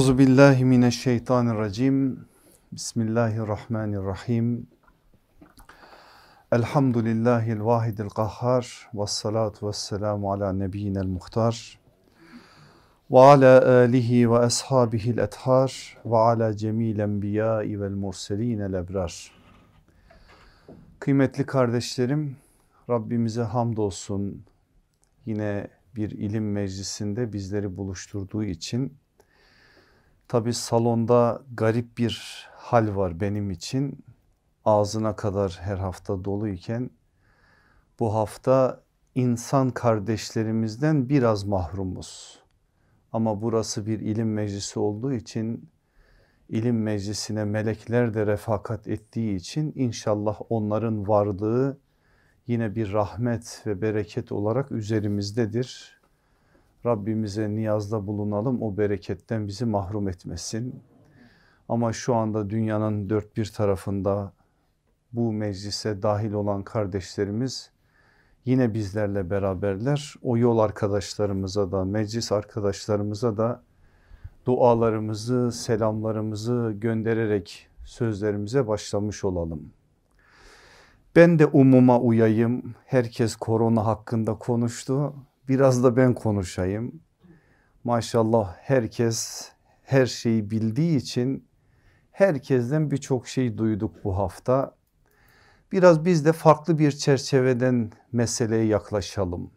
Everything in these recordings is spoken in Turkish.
Euzu billahi mineşşeytanirracim. Bismillahirrahmanirrahim. Elhamdülillahil vahidil kahhar ve salatu ve selamu ala nebiyyinel muhtar ve ala alihi ve ashabihil ethar ve ala cemil enbiyai vel murselinel ebrar. Kıymetli kardeşlerim Rabbimize hamdolsun yine bir ilim meclisinde bizleri buluşturduğu için Tabi salonda garip bir hal var benim için. Ağzına kadar her hafta doluyken bu hafta insan kardeşlerimizden biraz mahrumuz. Ama burası bir ilim meclisi olduğu için ilim meclisine melekler de refakat ettiği için inşallah onların varlığı yine bir rahmet ve bereket olarak üzerimizdedir. Rabbimize niyazda bulunalım o bereketten bizi mahrum etmesin. Ama şu anda dünyanın dört bir tarafında bu meclise dahil olan kardeşlerimiz yine bizlerle beraberler. O yol arkadaşlarımıza da meclis arkadaşlarımıza da dualarımızı selamlarımızı göndererek sözlerimize başlamış olalım. Ben de umuma uyayım. Herkes korona hakkında konuştu. Biraz da ben konuşayım. Maşallah herkes her şeyi bildiği için herkesten birçok şey duyduk bu hafta. Biraz biz de farklı bir çerçeveden meseleye yaklaşalım.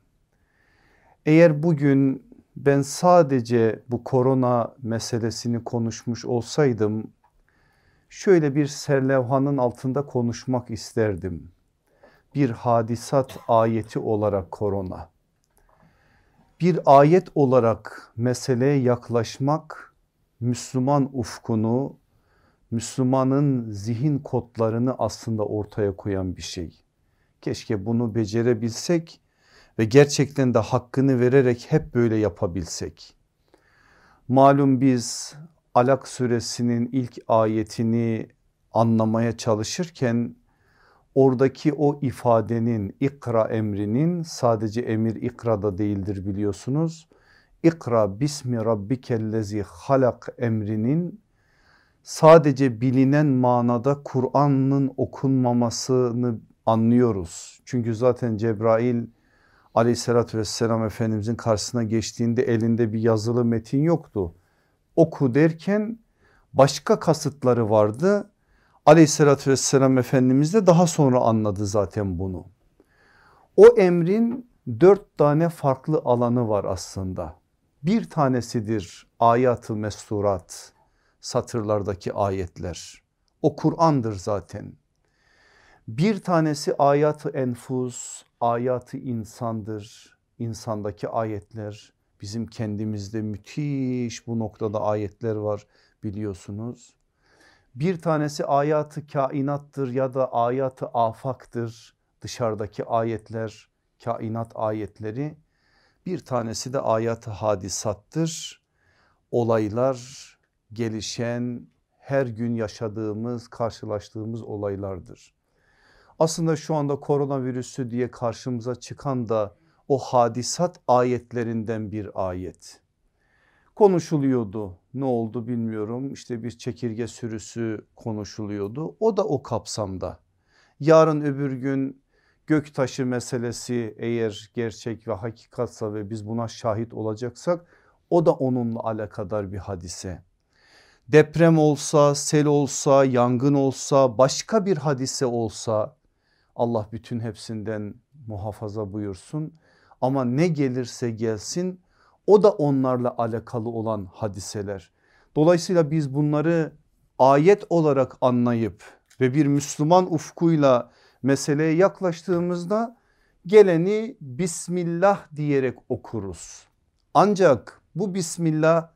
Eğer bugün ben sadece bu korona meselesini konuşmuş olsaydım şöyle bir serlevhanın altında konuşmak isterdim. Bir hadisat ayeti olarak korona bir ayet olarak meseleye yaklaşmak Müslüman ufkunu, Müslümanın zihin kodlarını aslında ortaya koyan bir şey. Keşke bunu becerebilsek ve gerçekten de hakkını vererek hep böyle yapabilsek. Malum biz Alak suresinin ilk ayetini anlamaya çalışırken oradaki o ifadenin ikra emrinin sadece emir ikrada değildir biliyorsunuz. İkra bismi rabbikellezi halak emrinin sadece bilinen manada Kur'an'ın okunmamasını anlıyoruz. Çünkü zaten Cebrail aleyhissalatü vesselam Efendimizin karşısına geçtiğinde elinde bir yazılı metin yoktu. Oku derken başka kasıtları vardı aleyhissalatü vesselam Efendimiz de daha sonra anladı zaten bunu. O emrin dört tane farklı alanı var aslında. Bir tanesidir ayat-ı mesturat satırlardaki ayetler. O Kur'an'dır zaten. Bir tanesi ayat-ı enfus, ayat-ı insandır. İnsandaki ayetler bizim kendimizde müthiş bu noktada ayetler var biliyorsunuz. Bir tanesi ayatı kainattır ya da ayatı afaktır dışarıdaki ayetler kainat ayetleri. Bir tanesi de ayatı hadisattır olaylar gelişen her gün yaşadığımız karşılaştığımız olaylardır. Aslında şu anda koronavirüsü diye karşımıza çıkan da o hadisat ayetlerinden bir ayet konuşuluyordu. Ne oldu bilmiyorum işte bir çekirge sürüsü konuşuluyordu. O da o kapsamda. Yarın öbür gün göktaşı meselesi eğer gerçek ve hakikatsa ve biz buna şahit olacaksak o da onunla alakadar bir hadise. Deprem olsa, sel olsa, yangın olsa, başka bir hadise olsa Allah bütün hepsinden muhafaza buyursun. Ama ne gelirse gelsin o da onlarla alakalı olan hadiseler. Dolayısıyla biz bunları ayet olarak anlayıp ve bir Müslüman ufkuyla meseleye yaklaştığımızda geleni Bismillah diyerek okuruz. Ancak bu Bismillah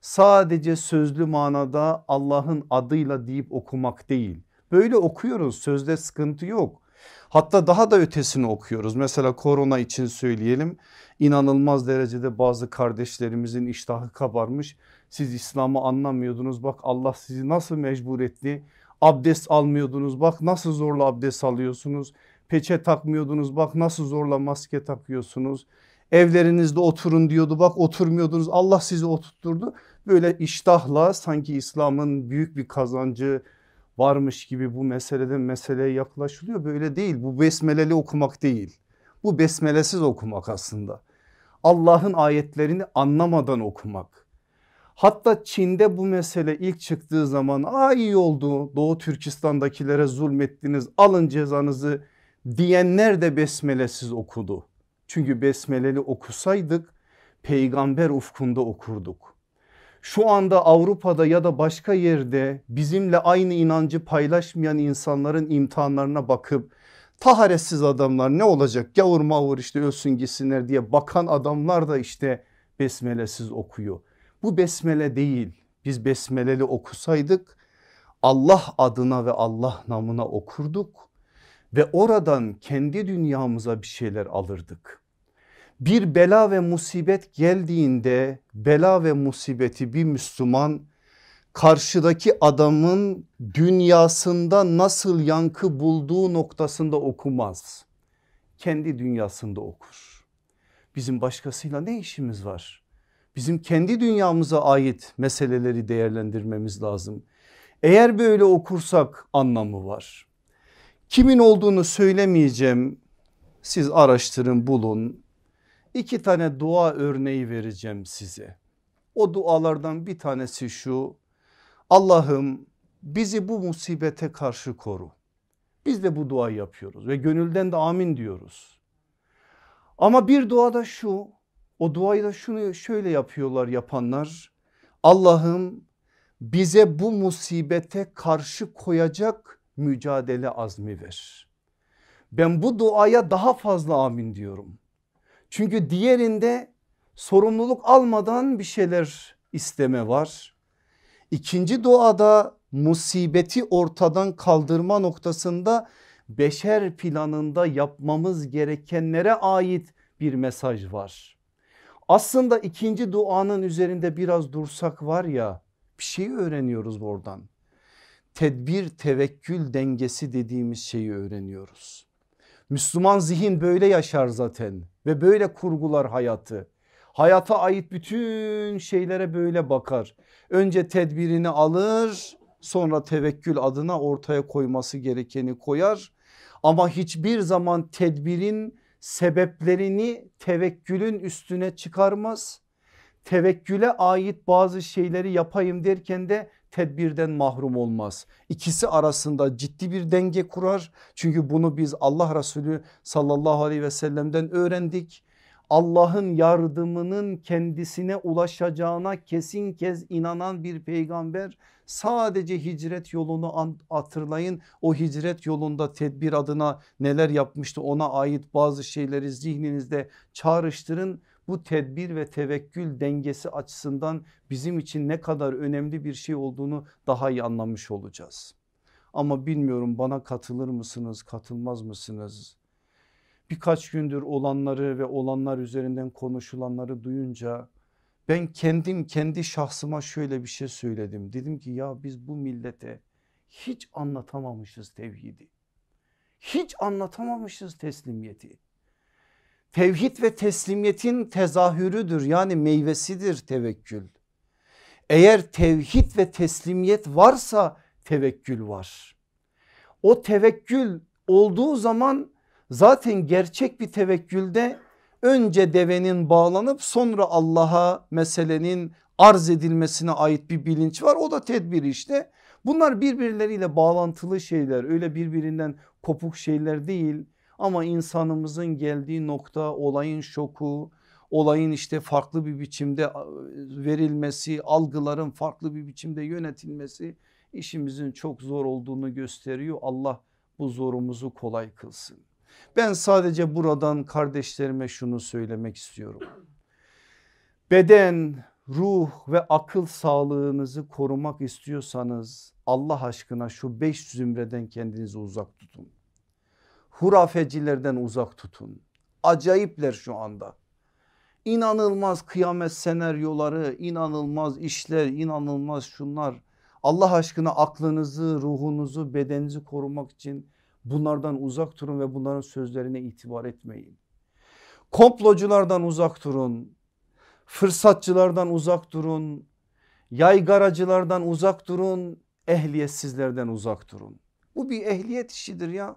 sadece sözlü manada Allah'ın adıyla deyip okumak değil. Böyle okuyoruz sözde sıkıntı yok. Hatta daha da ötesini okuyoruz. Mesela korona için söyleyelim. İnanılmaz derecede bazı kardeşlerimizin iştahı kabarmış. Siz İslam'ı anlamıyordunuz bak Allah sizi nasıl mecbur etti. Abdest almıyordunuz bak nasıl zorla abdest alıyorsunuz. Peçe takmıyordunuz bak nasıl zorla maske takıyorsunuz. Evlerinizde oturun diyordu bak oturmuyordunuz Allah sizi oturtturdu. Böyle iştahla sanki İslam'ın büyük bir kazancı varmış gibi bu meseleden meseleye yaklaşılıyor. Böyle değil bu besmeleli okumak değil. Bu besmelesiz okumak aslında. Allah'ın ayetlerini anlamadan okumak. Hatta Çin'de bu mesele ilk çıktığı zaman aa iyi oldu Doğu Türkistan'dakilere zulmettiniz alın cezanızı diyenler de besmelesiz okudu. Çünkü besmeleli okusaydık peygamber ufkunda okurduk. Şu anda Avrupa'da ya da başka yerde bizimle aynı inancı paylaşmayan insanların imtihanlarına bakıp taharetsiz adamlar ne olacak gavur mavur işte ölsün gitsinler diye bakan adamlar da işte besmelesiz okuyor. Bu besmele değil biz besmeleli okusaydık Allah adına ve Allah namına okurduk ve oradan kendi dünyamıza bir şeyler alırdık. Bir bela ve musibet geldiğinde bela ve musibeti bir Müslüman karşıdaki adamın dünyasında nasıl yankı bulduğu noktasında okumaz. Kendi dünyasında okur. Bizim başkasıyla ne işimiz var? Bizim kendi dünyamıza ait meseleleri değerlendirmemiz lazım. Eğer böyle okursak anlamı var. Kimin olduğunu söylemeyeceğim. Siz araştırın bulun. İki tane dua örneği vereceğim size. O dualardan bir tanesi şu. Allah'ım bizi bu musibete karşı koru. Biz de bu duayı yapıyoruz ve gönülden de amin diyoruz. Ama bir duada şu o duayı da şunu şöyle yapıyorlar yapanlar. Allah'ım bize bu musibete karşı koyacak mücadele azmi ver. Ben bu duaya daha fazla amin diyorum. Çünkü diğerinde sorumluluk almadan bir şeyler isteme var. İkinci duada musibeti ortadan kaldırma noktasında beşer planında yapmamız gerekenlere ait bir mesaj var. Aslında ikinci duanın üzerinde biraz dursak var ya bir şey öğreniyoruz oradan. Tedbir tevekkül dengesi dediğimiz şeyi öğreniyoruz. Müslüman zihin böyle yaşar zaten ve böyle kurgular hayatı. Hayata ait bütün şeylere böyle bakar. Önce tedbirini alır sonra tevekkül adına ortaya koyması gerekeni koyar. Ama hiçbir zaman tedbirin sebeplerini tevekkülün üstüne çıkarmaz. Tevekküle ait bazı şeyleri yapayım derken de tedbirden mahrum olmaz. İkisi arasında ciddi bir denge kurar. Çünkü bunu biz Allah Resulü sallallahu aleyhi ve sellem'den öğrendik. Allah'ın yardımının kendisine ulaşacağına kesin kez inanan bir peygamber sadece hicret yolunu hatırlayın. O hicret yolunda tedbir adına neler yapmıştı ona ait bazı şeyleri zihninizde çağrıştırın. Bu tedbir ve tevekkül dengesi açısından bizim için ne kadar önemli bir şey olduğunu daha iyi anlamış olacağız. Ama bilmiyorum bana katılır mısınız katılmaz mısınız? birkaç gündür olanları ve olanlar üzerinden konuşulanları duyunca ben kendim kendi şahsıma şöyle bir şey söyledim. Dedim ki ya biz bu millete hiç anlatamamışız tevhidi. Hiç anlatamamışız teslimiyeti. Tevhid ve teslimiyetin tezahürüdür yani meyvesidir tevekkül. Eğer tevhid ve teslimiyet varsa tevekkül var. O tevekkül olduğu zaman Zaten gerçek bir tevekkülde önce devenin bağlanıp sonra Allah'a meselenin arz edilmesine ait bir bilinç var. O da tedbir işte. Bunlar birbirleriyle bağlantılı şeyler öyle birbirinden kopuk şeyler değil. Ama insanımızın geldiği nokta olayın şoku, olayın işte farklı bir biçimde verilmesi, algıların farklı bir biçimde yönetilmesi işimizin çok zor olduğunu gösteriyor. Allah bu zorumuzu kolay kılsın. Ben sadece buradan kardeşlerime şunu söylemek istiyorum. Beden, ruh ve akıl sağlığınızı korumak istiyorsanız Allah aşkına şu beş zümreden kendinizi uzak tutun. Hurafecilerden uzak tutun. Acayipler şu anda. İnanılmaz kıyamet senaryoları, inanılmaz işler, inanılmaz şunlar. Allah aşkına aklınızı, ruhunuzu, bedeninizi korumak için Bunlardan uzak durun ve bunların sözlerine itibar etmeyin. Komploculardan uzak durun. Fırsatçılardan uzak durun. Yaygaracılardan uzak durun. Ehliyetsizlerden uzak durun. Bu bir ehliyet işidir ya.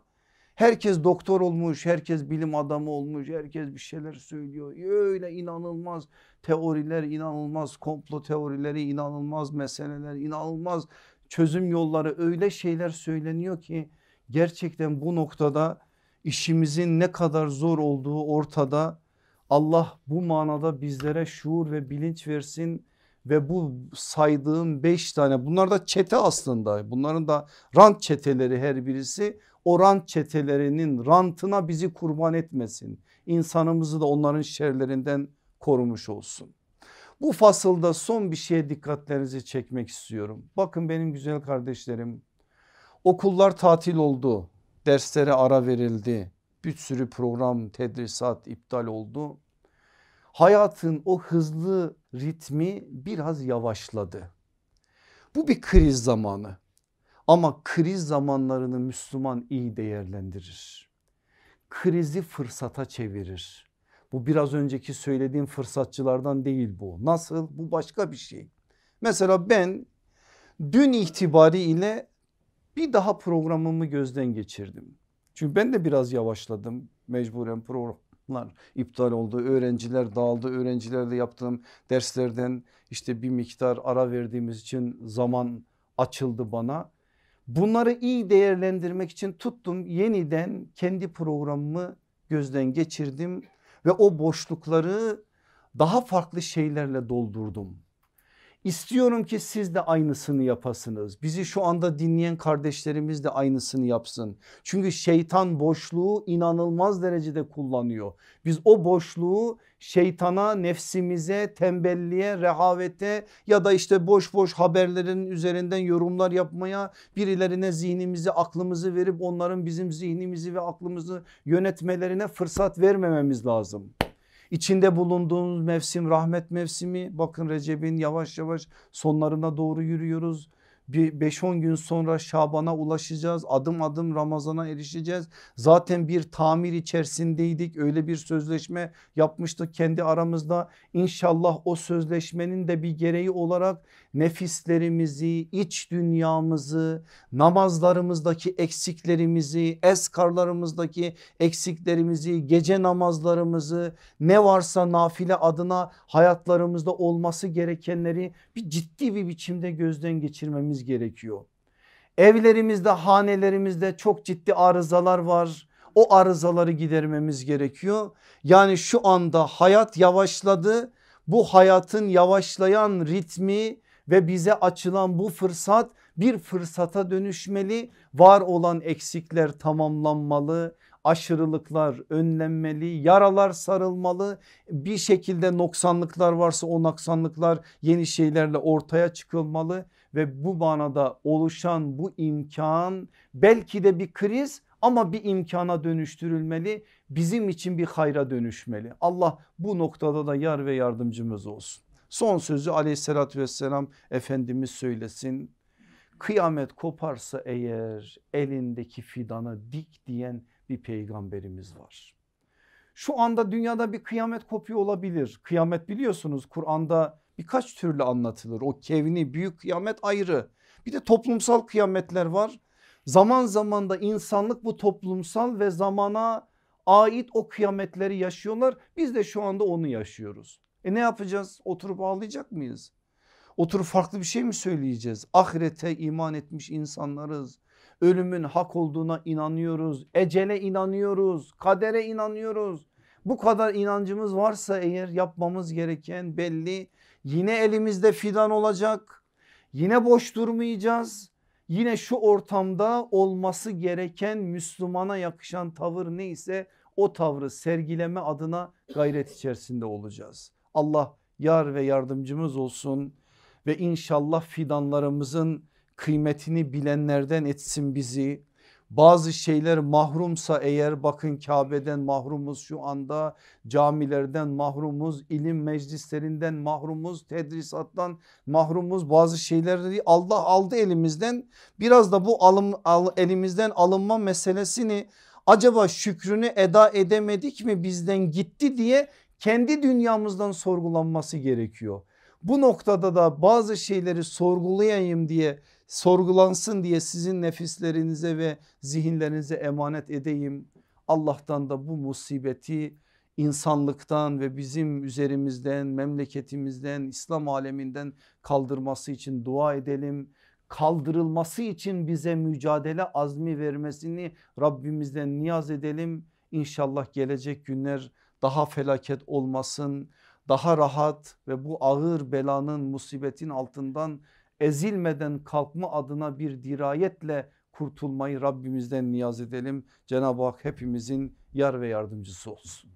Herkes doktor olmuş, herkes bilim adamı olmuş, herkes bir şeyler söylüyor. Öyle inanılmaz teoriler, inanılmaz komplo teorileri, inanılmaz meseleler, inanılmaz çözüm yolları öyle şeyler söyleniyor ki gerçekten bu noktada işimizin ne kadar zor olduğu ortada. Allah bu manada bizlere şuur ve bilinç versin ve bu saydığım beş tane bunlar da çete aslında bunların da rant çeteleri her birisi o rant çetelerinin rantına bizi kurban etmesin. İnsanımızı da onların şerlerinden korumuş olsun. Bu fasılda son bir şeye dikkatlerinizi çekmek istiyorum. Bakın benim güzel kardeşlerim okullar tatil oldu. Derslere ara verildi. Bir sürü program tedrisat iptal oldu. Hayatın o hızlı ritmi biraz yavaşladı. Bu bir kriz zamanı. Ama kriz zamanlarını Müslüman iyi değerlendirir. Krizi fırsata çevirir. Bu biraz önceki söylediğim fırsatçılardan değil bu. Nasıl? Bu başka bir şey. Mesela ben dün itibariyle bir daha programımı gözden geçirdim. Çünkü ben de biraz yavaşladım mecburen programlar iptal oldu. Öğrenciler dağıldı. Öğrencilerle yaptığım derslerden işte bir miktar ara verdiğimiz için zaman açıldı bana. Bunları iyi değerlendirmek için tuttum yeniden kendi programımı gözden geçirdim ve o boşlukları daha farklı şeylerle doldurdum. İstiyorum ki siz de aynısını yapasınız. Bizi şu anda dinleyen kardeşlerimiz de aynısını yapsın. Çünkü şeytan boşluğu inanılmaz derecede kullanıyor. Biz o boşluğu şeytana, nefsimize, tembelliğe, rehavete ya da işte boş boş haberlerin üzerinden yorumlar yapmaya birilerine zihnimizi, aklımızı verip onların bizim zihnimizi ve aklımızı yönetmelerine fırsat vermememiz lazım. İçinde bulunduğumuz mevsim rahmet mevsimi bakın Recep'in yavaş yavaş sonlarına doğru yürüyoruz bir 5-10 gün sonra Şaban'a ulaşacağız. Adım adım Ramazan'a erişeceğiz. Zaten bir tamir içerisindeydik. Öyle bir sözleşme yapmıştık kendi aramızda. İnşallah o sözleşmenin de bir gereği olarak nefislerimizi, iç dünyamızı, namazlarımızdaki eksiklerimizi, eskarlarımızdaki eksiklerimizi, gece namazlarımızı, ne varsa nafile adına hayatlarımızda olması gerekenleri bir ciddi bir biçimde gözden geçirmemiz gerekiyor. Evlerimizde hanelerimizde çok ciddi arızalar var. O arızaları gidermemiz gerekiyor. Yani şu anda hayat yavaşladı. Bu hayatın yavaşlayan ritmi ve bize açılan bu fırsat bir fırsata dönüşmeli. Var olan eksikler tamamlanmalı aşırılıklar önlenmeli, yaralar sarılmalı, bir şekilde noksanlıklar varsa o noksanlıklar yeni şeylerle ortaya çıkılmalı ve bu manada oluşan bu imkan belki de bir kriz ama bir imkana dönüştürülmeli bizim için bir hayra dönüşmeli. Allah bu noktada da yar ve yardımcımız olsun. Son sözü aleyhissalatü vesselam Efendimiz söylesin. Kıyamet koparsa eğer elindeki fidana dik diyen bir peygamberimiz var. Şu anda dünyada bir kıyamet kopuyor olabilir. Kıyamet biliyorsunuz Kur'an'da birkaç türlü anlatılır. O kevni büyük kıyamet ayrı. Bir de toplumsal kıyametler var. Zaman zaman da insanlık bu toplumsal ve zamana ait o kıyametleri yaşıyorlar. Biz de şu anda onu yaşıyoruz. E ne yapacağız? Oturup ağlayacak mıyız? Oturup farklı bir şey mi söyleyeceğiz? Ahirete iman etmiş insanlarız. Ölümün hak olduğuna inanıyoruz. Ecele inanıyoruz. Kadere inanıyoruz. Bu kadar inancımız varsa eğer yapmamız gereken belli. Yine elimizde fidan olacak. Yine boş durmayacağız. Yine şu ortamda olması gereken Müslümana yakışan tavır neyse o tavrı sergileme adına gayret içerisinde olacağız. Allah yar ve yardımcımız olsun ve inşallah fidanlarımızın kıymetini bilenlerden etsin bizi. Bazı şeyler mahrumsa eğer bakın Kabe'den mahrumuz şu anda camilerden mahrumuz ilim meclislerinden mahrumuz tedrisattan mahrumuz bazı şeyleri Allah aldı elimizden biraz da bu alım, al, elimizden alınma meselesini acaba şükrünü eda edemedik mi bizden gitti diye kendi dünyamızdan sorgulanması gerekiyor. Bu noktada da bazı şeyleri sorgulayayım diye sorgulansın diye sizin nefislerinize ve zihinlerinize emanet edeyim. Allah'tan da bu musibeti insanlıktan ve bizim üzerimizden memleketimizden İslam aleminden kaldırması için dua edelim. Kaldırılması için bize mücadele azmi vermesini Rabbimizden niyaz edelim. İnşallah gelecek günler daha felaket olmasın daha rahat ve bu ağır belanın musibetin altından ezilmeden kalkma adına bir dirayetle kurtulmayı Rabbimizden niyaz edelim. Cenab-ı Hak hepimizin yar ve yardımcısı olsun.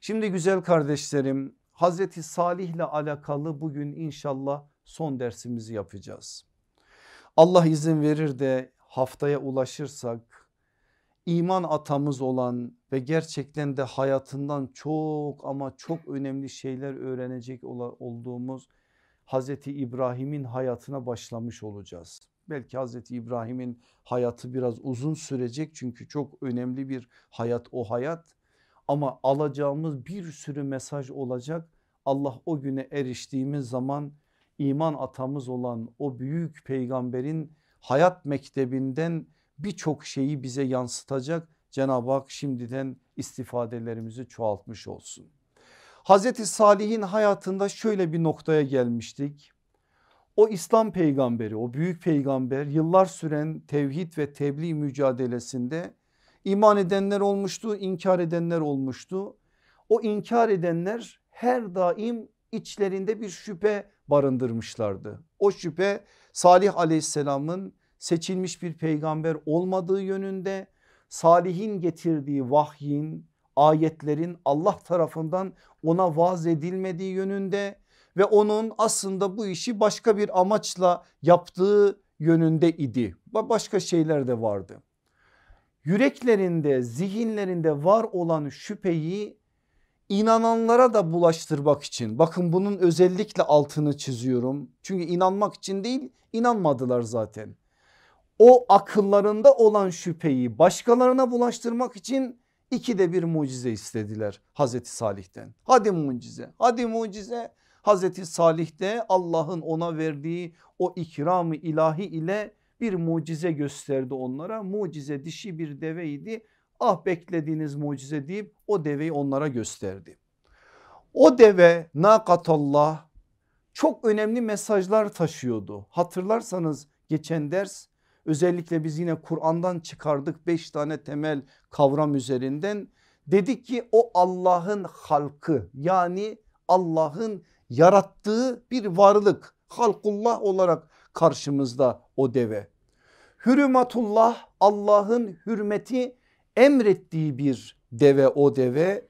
Şimdi güzel kardeşlerim Hazreti Salih ile alakalı bugün inşallah son dersimizi yapacağız. Allah izin verir de haftaya ulaşırsak iman atamız olan ve gerçekten de hayatından çok ama çok önemli şeyler öğrenecek olduğumuz Hazreti İbrahim'in hayatına başlamış olacağız. Belki Hazreti İbrahim'in hayatı biraz uzun sürecek çünkü çok önemli bir hayat o hayat ama alacağımız bir sürü mesaj olacak. Allah o güne eriştiğimiz zaman iman atamız olan o büyük peygamberin hayat mektebinden birçok şeyi bize yansıtacak. Cenab-ı Hak şimdiden istifadelerimizi çoğaltmış olsun. Hazreti Salih'in hayatında şöyle bir noktaya gelmiştik. O İslam peygamberi o büyük peygamber yıllar süren tevhid ve tebliğ mücadelesinde iman edenler olmuştu inkar edenler olmuştu. O inkar edenler her daim içlerinde bir şüphe barındırmışlardı. O şüphe Salih aleyhisselamın seçilmiş bir peygamber olmadığı yönünde Salih'in getirdiği vahyin ayetlerin Allah tarafından ona vaaz edilmediği yönünde ve onun aslında bu işi başka bir amaçla yaptığı yönünde idi. Başka şeyler de vardı. Yüreklerinde zihinlerinde var olan şüpheyi inananlara da bulaştırmak için bakın bunun özellikle altını çiziyorum. Çünkü inanmak için değil inanmadılar zaten o akıllarında olan şüpheyi başkalarına bulaştırmak için iki de bir mucize istediler Hazreti Salih'ten. Hadi mucize hadi mucize Hazreti Salih de Allah'ın ona verdiği o ikramı ilahi ile bir mucize gösterdi onlara. Mucize dişi bir deveydi. Ah beklediğiniz mucize deyip o deveyi onlara gösterdi. O deve nakatallah çok önemli mesajlar taşıyordu. Hatırlarsanız geçen ders Özellikle biz yine Kur'an'dan çıkardık beş tane temel kavram üzerinden. Dedik ki o Allah'ın halkı yani Allah'ın yarattığı bir varlık halkullah olarak karşımızda o deve. Hürümatullah Allah'ın hürmeti emrettiği bir deve o deve.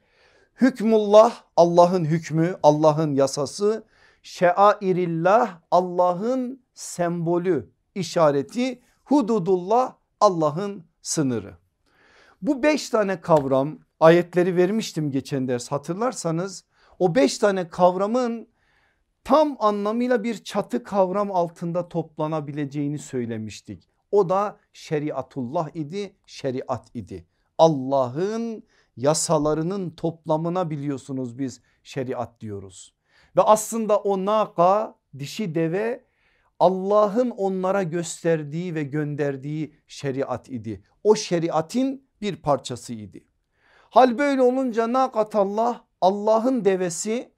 Hükmullah Allah'ın hükmü Allah'ın yasası. Şairillah Allah'ın sembolü işareti Hududullah Allah'ın sınırı. Bu beş tane kavram ayetleri vermiştim geçen ders hatırlarsanız o beş tane kavramın tam anlamıyla bir çatı kavram altında toplanabileceğini söylemiştik. O da şeriatullah idi şeriat idi. Allah'ın yasalarının toplamına biliyorsunuz biz şeriat diyoruz. Ve aslında o naka dişi deve Allah'ın onlara gösterdiği ve gönderdiği şeriat idi. O şeriatin bir parçası idi. Hal böyle olunca nakatallah Allah'ın devesi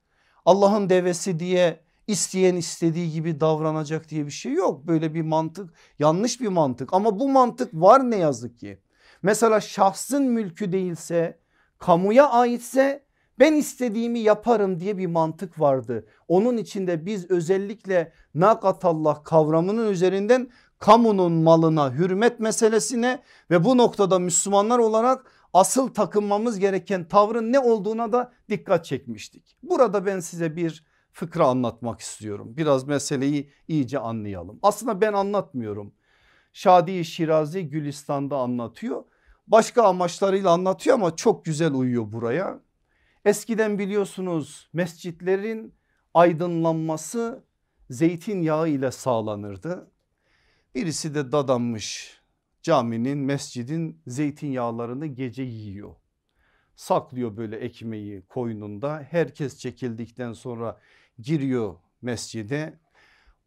Allah'ın devesi diye isteyen istediği gibi davranacak diye bir şey yok. Böyle bir mantık yanlış bir mantık ama bu mantık var ne yazık ki. Mesela şahsın mülkü değilse kamuya aitse ben istediğimi yaparım diye bir mantık vardı. Onun içinde biz özellikle nakatallah kavramının üzerinden kamunun malına hürmet meselesine ve bu noktada Müslümanlar olarak asıl takınmamız gereken tavrın ne olduğuna da dikkat çekmiştik. Burada ben size bir fıkra anlatmak istiyorum. Biraz meseleyi iyice anlayalım. Aslında ben anlatmıyorum. Şadi Şirazi Gülistan'da anlatıyor. Başka amaçlarıyla anlatıyor ama çok güzel uyuyor buraya. Eskiden biliyorsunuz mescitlerin aydınlanması zeytinyağı ile sağlanırdı. Birisi de dadanmış caminin mescidin zeytinyağlarını gece yiyor. Saklıyor böyle ekmeği koynunda herkes çekildikten sonra giriyor mescide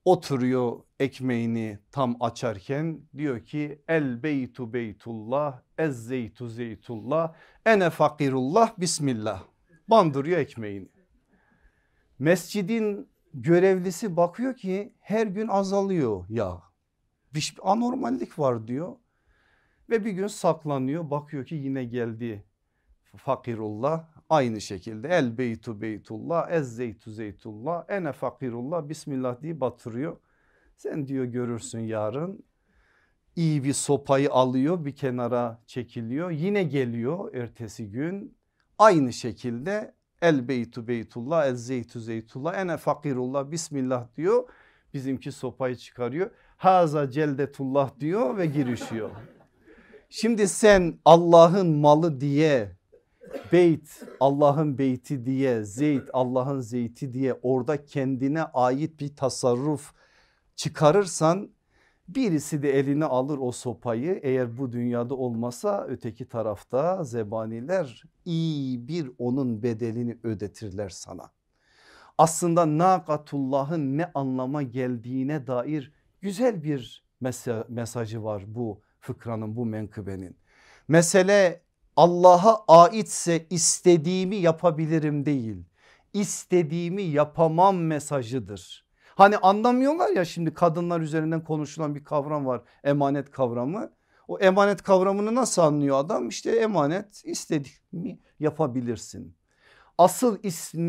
oturuyor ekmeğini tam açarken diyor ki el beytu beytullah ez zeytu zeytullah ene fakirullah bismillah bandırıyor ekmeğini. Mescidin görevlisi bakıyor ki her gün azalıyor yağ. Bir anormallik var diyor. Ve bir gün saklanıyor bakıyor ki yine geldi fakirullah aynı şekilde el beytu beytullah ez zeytu zeytullah ene fakirullah bismillah diye batırıyor. Sen diyor görürsün yarın iyi bir sopayı alıyor bir kenara çekiliyor yine geliyor ertesi gün aynı şekilde el beytu beytullah el zeytu zeytullah ene fakirullah bismillah diyor bizimki sopayı çıkarıyor haza celdetullah diyor ve girişiyor. Şimdi sen Allah'ın malı diye beyt Allah'ın beyti diye zeyt Allah'ın zeyti diye orada kendine ait bir tasarruf çıkarırsan birisi de eline alır o sopayı eğer bu dünyada olmasa öteki tarafta zebaniler iyi bir onun bedelini ödetirler sana. Aslında nakatullah'ın ne anlama geldiğine dair güzel bir mesajı var bu fıkranın bu menkıbenin. Mesele Allah'a aitse istediğimi yapabilirim değil. İstediğimi yapamam mesajıdır. Hani anlamıyorlar ya şimdi kadınlar üzerinden konuşulan bir kavram var emanet kavramı. O emanet kavramını nasıl anlıyor adam? İşte emanet istediğimi yapabilirsin. Asıl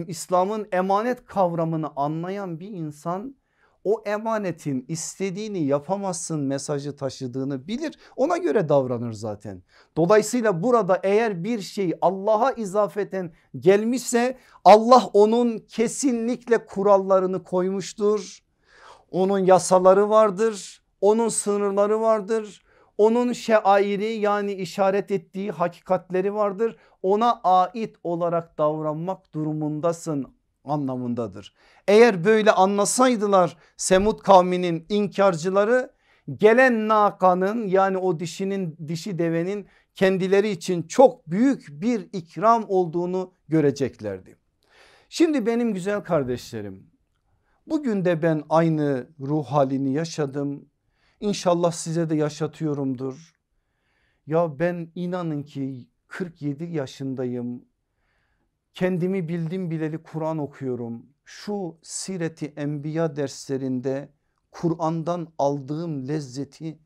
İslam'ın emanet kavramını anlayan bir insan o emanetin istediğini yapamazsın mesajı taşıdığını bilir ona göre davranır zaten. Dolayısıyla burada eğer bir şey Allah'a izafeten gelmişse Allah onun kesinlikle kurallarını koymuştur. Onun yasaları vardır, onun sınırları vardır. Onun şeairi yani işaret ettiği hakikatleri vardır. Ona ait olarak davranmak durumundasın anlamındadır. Eğer böyle anlasaydılar Semud kavminin inkarcıları gelen nakanın yani o dişinin dişi devenin kendileri için çok büyük bir ikram olduğunu göreceklerdi. Şimdi benim güzel kardeşlerim bugün de ben aynı ruh halini yaşadım. İnşallah size de yaşatıyorumdur. Ya ben inanın ki 47 yaşındayım Kendimi bildim bileli Kur'an okuyorum. Şu Sireti Enbiya derslerinde Kur'an'dan aldığım lezzeti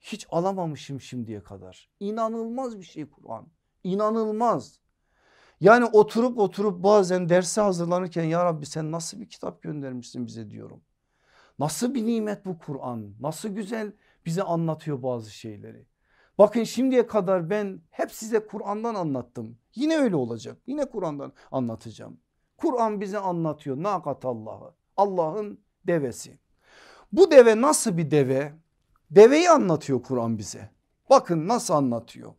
hiç alamamışım şimdiye kadar. İnanılmaz bir şey Kur'an. İnanılmaz. Yani oturup oturup bazen derse hazırlanırken ya Rabbi sen nasıl bir kitap göndermişsin bize diyorum. Nasıl bir nimet bu Kur'an? Nasıl güzel bize anlatıyor bazı şeyleri. Bakın şimdiye kadar ben hep size Kur'an'dan anlattım. Yine öyle olacak. Yine Kur'an'dan anlatacağım. Kur'an bize anlatıyor nakat Allah'ı. Allah'ın devesi. Bu deve nasıl bir deve? Deveyi anlatıyor Kur'an bize. Bakın nasıl anlatıyor.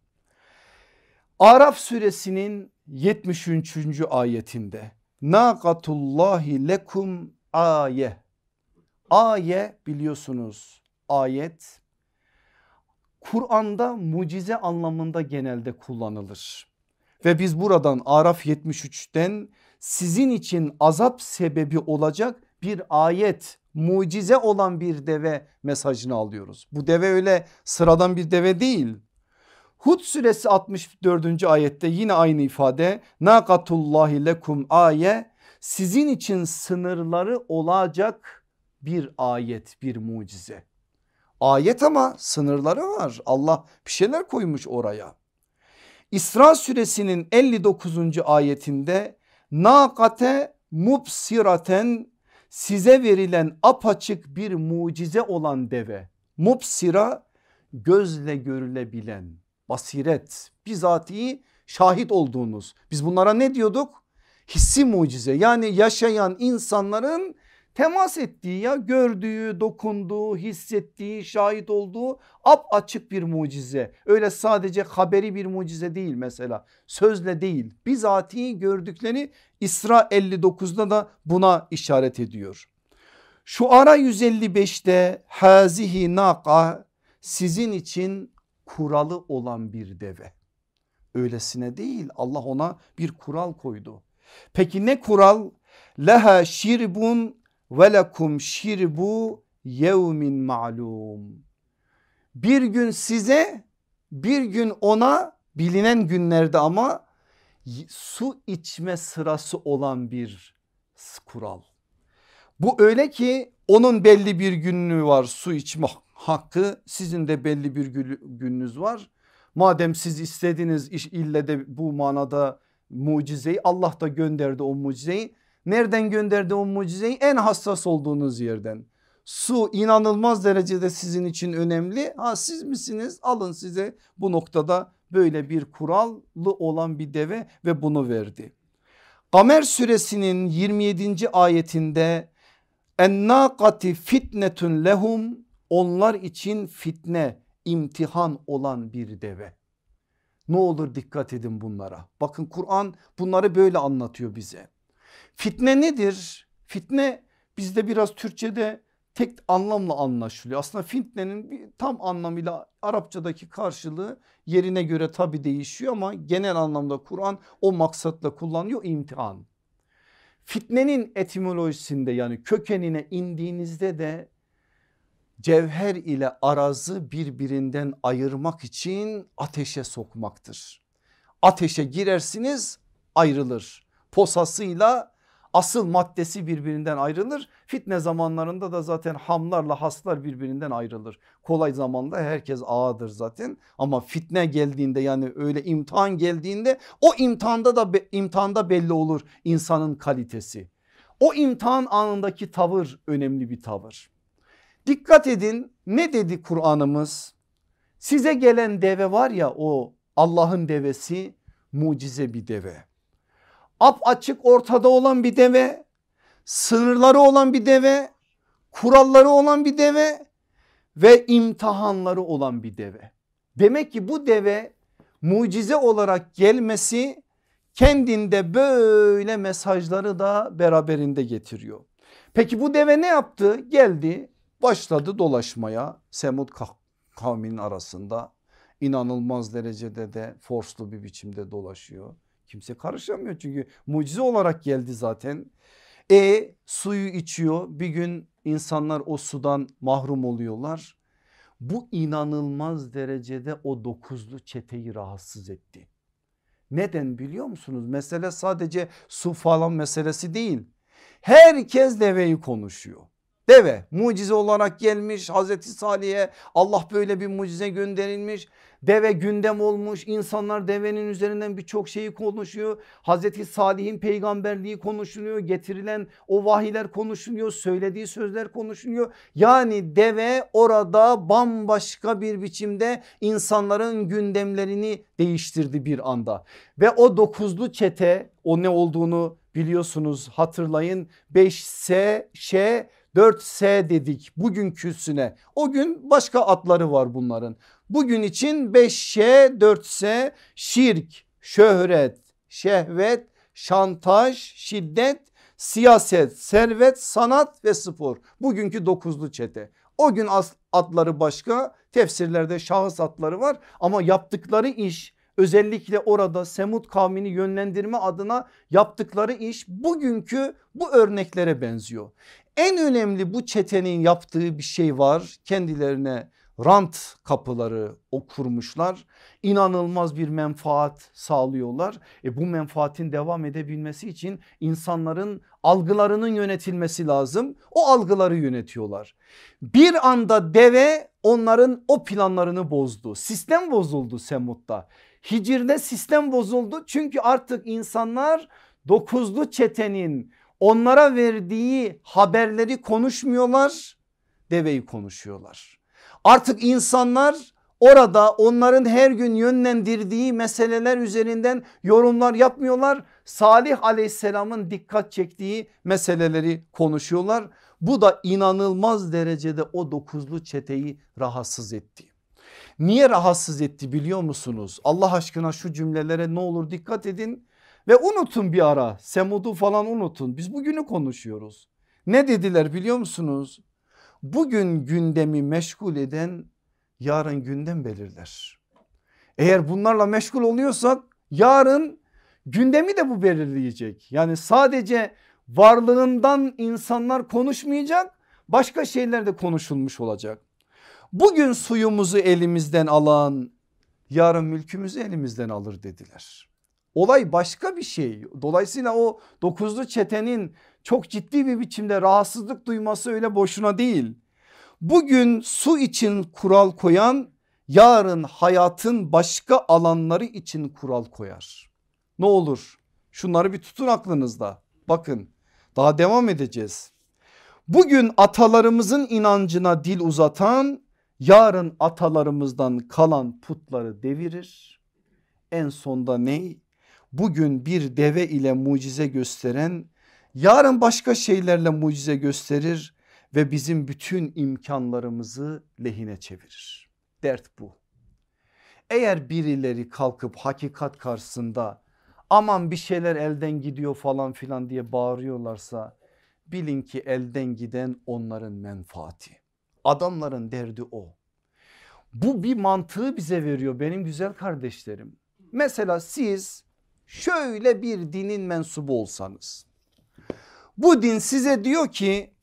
Araf suresinin 73. ayetinde Nakatullahi lekum aye. Aye biliyorsunuz ayet Kur'an'da mucize anlamında genelde kullanılır. Ve biz buradan Araf 73'ten sizin için azap sebebi olacak bir ayet mucize olan bir deve mesajını alıyoruz. Bu deve öyle sıradan bir deve değil. Hud suresi 64. ayette yine aynı ifade nakatullahi lekum aye sizin için sınırları olacak bir ayet bir mucize. Ayet ama sınırları var. Allah bir şeyler koymuş oraya. İsra suresinin 59. ayetinde nakate mubsiraten size verilen apaçık bir mucize olan deve. Mubsira gözle görülebilen basiret bizatihi şahit olduğunuz. Biz bunlara ne diyorduk? Hissi mucize yani yaşayan insanların temas ettiği ya gördüğü, dokunduğu, hissettiği, şahit olduğu ap açık bir mucize. Öyle sadece haberi bir mucize değil mesela sözle değil bizatihi gördükleri İsra 59'da da buna işaret ediyor. Şu ara 155'te hazihi naka sizin için kuralı olan bir deve. Öylesine değil Allah ona bir kural koydu. Peki ne kural? Leha şirbun ve lekum şirbu yevmin ma'lum. Bir gün size bir gün ona bilinen günlerde ama su içme sırası olan bir kural. Bu öyle ki onun belli bir günü var su içme hakkı sizin de belli bir gününüz var. Madem siz istediniz iş ille de bu manada mucizeyi Allah da gönderdi o mucizeyi. Nereden gönderdi o mucizeyi? En hassas olduğunuz yerden. Su inanılmaz derecede sizin için önemli. Ha siz misiniz? Alın size bu noktada böyle bir kurallı olan bir deve ve bunu verdi. Kamer suresinin 27. ayetinde ennâkati fitnetun lehum onlar için fitne imtihan olan bir deve. Ne olur dikkat edin bunlara. Bakın Kur'an bunları böyle anlatıyor bize. Fitne nedir? Fitne bizde biraz Türkçe'de tek anlamla anlaşılıyor. Aslında fitnenin bir tam anlamıyla Arapçadaki karşılığı yerine göre tabi değişiyor ama genel anlamda Kur'an o maksatla kullanıyor imtihan. Fitnenin etimolojisinde yani kökenine indiğinizde de cevher ile arazı birbirinden ayırmak için ateşe sokmaktır. Ateşe girersiniz ayrılır. Posasıyla asıl maddesi birbirinden ayrılır. Fitne zamanlarında da zaten hamlarla haslar birbirinden ayrılır. Kolay zamanda herkes ağadır zaten ama fitne geldiğinde yani öyle imtihan geldiğinde o imtihanda da imtihanda belli olur insanın kalitesi. O imtihan anındaki tavır önemli bir tavır. Dikkat edin ne dedi Kur'an'ımız? Size gelen deve var ya o Allah'ın devesi mucize bir deve. Ap açık ortada olan bir deve, sınırları olan bir deve, kuralları olan bir deve ve imtihanları olan bir deve. Demek ki bu deve mucize olarak gelmesi kendinde böyle mesajları da beraberinde getiriyor. Peki bu deve ne yaptı? Geldi başladı dolaşmaya Semud kavminin arasında inanılmaz derecede de forslu bir biçimde dolaşıyor. Kimse karışamıyor çünkü mucize olarak geldi zaten. E suyu içiyor bir gün insanlar o sudan mahrum oluyorlar. Bu inanılmaz derecede o dokuzlu çeteyi rahatsız etti. Neden biliyor musunuz? Mesele sadece su falan meselesi değil. Herkes deveyi konuşuyor. Deve mucize olarak gelmiş Hazreti Salih'e Allah böyle bir mucize gönderilmiş. Deve gündem olmuş insanlar devenin üzerinden birçok şeyi konuşuyor. Hazreti Salih'in peygamberliği konuşuluyor getirilen o vahiyler konuşuluyor söylediği sözler konuşuluyor. Yani deve orada bambaşka bir biçimde insanların gündemlerini değiştirdi bir anda. Ve o dokuzlu çete o ne olduğunu biliyorsunuz hatırlayın 5S, Ş 4S dedik bugünküsüne. O gün başka adları var bunların. Bugün için 5S 4S şirk, şöhret, şehvet, şantaj, şiddet, siyaset, servet, sanat ve spor. Bugünkü dokuzlu çete. O gün adları başka tefsirlerde şahıs adları var ama yaptıkları iş özellikle orada Semud kavmini yönlendirme adına yaptıkları iş bugünkü bu örneklere benziyor. En önemli bu çetenin yaptığı bir şey var kendilerine rant kapıları o kurmuşlar. İnanılmaz bir menfaat sağlıyorlar. E bu menfaatin devam edebilmesi için insanların algılarının yönetilmesi lazım. O algıları yönetiyorlar. Bir anda deve onların o planlarını bozdu. Sistem bozuldu Semut'ta. Hicir'de sistem bozuldu çünkü artık insanlar dokuzlu çetenin onlara verdiği haberleri konuşmuyorlar deveyi konuşuyorlar. Artık insanlar orada onların her gün yönlendirdiği meseleler üzerinden yorumlar yapmıyorlar. Salih aleyhisselamın dikkat çektiği meseleleri konuşuyorlar. Bu da inanılmaz derecede o dokuzlu çeteyi rahatsız etti. Niye rahatsız etti biliyor musunuz? Allah aşkına şu cümlelere ne olur dikkat edin ve unutun bir ara Semud'u falan unutun biz bugünü konuşuyoruz. Ne dediler biliyor musunuz? Bugün gündemi meşgul eden yarın gündem belirler. Eğer bunlarla meşgul oluyorsak yarın gündemi de bu belirleyecek. Yani sadece varlığından insanlar konuşmayacak başka şeyler de konuşulmuş olacak. Bugün suyumuzu elimizden alan yarın mülkümüzü elimizden alır dediler. Olay başka bir şey. Dolayısıyla o dokuzlu çetenin çok ciddi bir biçimde rahatsızlık duyması öyle boşuna değil. Bugün su için kural koyan yarın hayatın başka alanları için kural koyar. Ne olur şunları bir tutun aklınızda. Bakın daha devam edeceğiz. Bugün atalarımızın inancına dil uzatan yarın atalarımızdan kalan putları devirir. En sonda ne? Bugün bir deve ile mucize gösteren yarın başka şeylerle mucize gösterir ve bizim bütün imkanlarımızı lehine çevirir. Dert bu. Eğer birileri kalkıp hakikat karşısında aman bir şeyler elden gidiyor falan filan diye bağırıyorlarsa bilin ki elden giden onların menfaati. Adamların derdi o. Bu bir mantığı bize veriyor benim güzel kardeşlerim. Mesela siz şöyle bir dinin mensubu olsanız. Bu din size diyor ki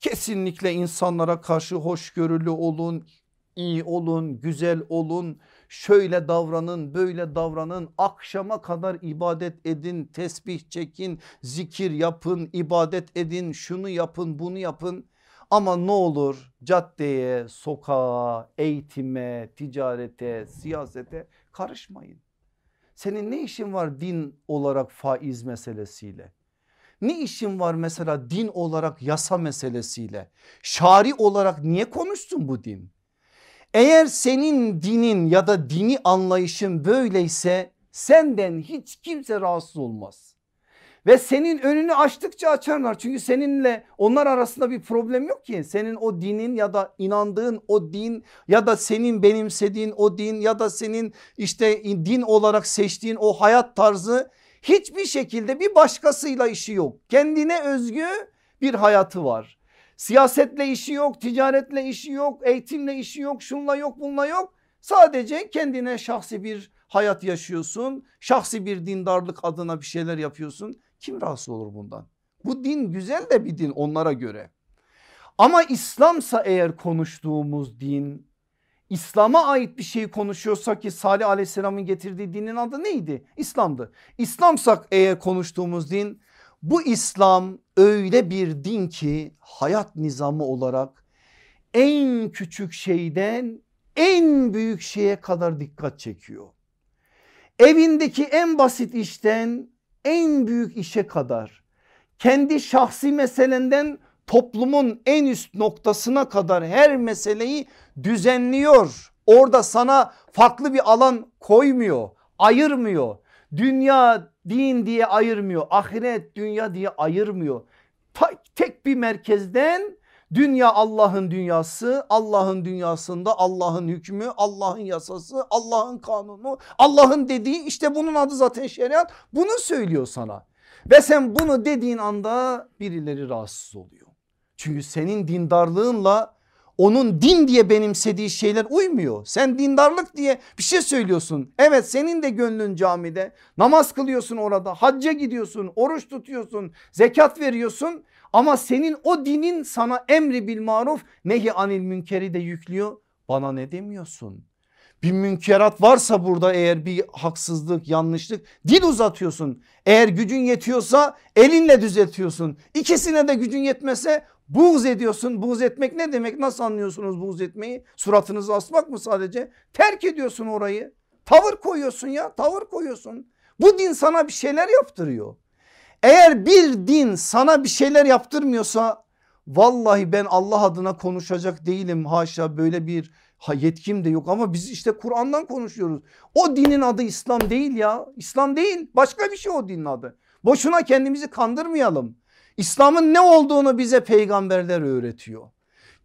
kesinlikle insanlara karşı hoşgörülü olun, iyi olun, güzel olun, şöyle davranın, böyle davranın, akşama kadar ibadet edin, tesbih çekin, zikir yapın, ibadet edin, şunu yapın, bunu yapın. Ama ne olur caddeye, sokağa, eğitime, ticarete, siyasete karışmayın. Senin ne işin var din olarak faiz meselesiyle? Ne işin var mesela din olarak yasa meselesiyle? Şari olarak niye konuştun bu din? Eğer senin dinin ya da dini anlayışın böyleyse senden hiç kimse rahatsız olmaz. Ve senin önünü açtıkça açarlar. Çünkü seninle onlar arasında bir problem yok ki. Senin o dinin ya da inandığın o din ya da senin benimsediğin o din ya da senin işte din olarak seçtiğin o hayat tarzı hiçbir şekilde bir başkasıyla işi yok. Kendine özgü bir hayatı var. Siyasetle işi yok, ticaretle işi yok, eğitimle işi yok, şunla yok, bununla yok. Sadece kendine şahsi bir hayat yaşıyorsun. Şahsi bir dindarlık adına bir şeyler yapıyorsun. Kim rahatsız olur bundan? Bu din güzel de bir din onlara göre. Ama İslamsa eğer konuştuğumuz din İslam'a ait bir şey konuşuyorsak ki Salih aleyhisselamın getirdiği dinin adı neydi? İslam'dı. İslamsak eğer konuştuğumuz din bu İslam öyle bir din ki hayat nizamı olarak en küçük şeyden en büyük şeye kadar dikkat çekiyor. Evindeki en basit işten en büyük işe kadar kendi şahsi meselenden toplumun en üst noktasına kadar her meseleyi düzenliyor. Orada sana farklı bir alan koymuyor, ayırmıyor. Dünya din diye ayırmıyor, ahiret dünya diye ayırmıyor. Tek bir merkezden dünya Allah'ın dünyası, Allah'ın dünyasında Allah'ın hükmü, Allah'ın yasası, Allah'ın kanunu, Allah'ın dediği işte bunun adı zaten şeriat. Bunu söylüyor sana. Ve sen bunu dediğin anda birileri rahatsız oluyor. Çünkü senin dindarlığınla onun din diye benimsediği şeyler uymuyor. Sen dindarlık diye bir şey söylüyorsun. Evet senin de gönlün camide namaz kılıyorsun orada hacca gidiyorsun oruç tutuyorsun zekat veriyorsun. Ama senin o dinin sana emri bil maruf nehi anil münkeri de yüklüyor. Bana ne demiyorsun? Bir münkerat varsa burada eğer bir haksızlık yanlışlık dil uzatıyorsun. Eğer gücün yetiyorsa elinle düzeltiyorsun. İkisine de gücün yetmese Buğz ediyorsun. Buğz etmek ne demek? Nasıl anlıyorsunuz buğz etmeyi? Suratınızı asmak mı sadece? Terk ediyorsun orayı. Tavır koyuyorsun ya tavır koyuyorsun. Bu din sana bir şeyler yaptırıyor. Eğer bir din sana bir şeyler yaptırmıyorsa vallahi ben Allah adına konuşacak değilim haşa böyle bir yetkim de yok ama biz işte Kur'an'dan konuşuyoruz. O dinin adı İslam değil ya İslam değil başka bir şey o dinin adı. Boşuna kendimizi kandırmayalım. İslam'ın ne olduğunu bize peygamberler öğretiyor.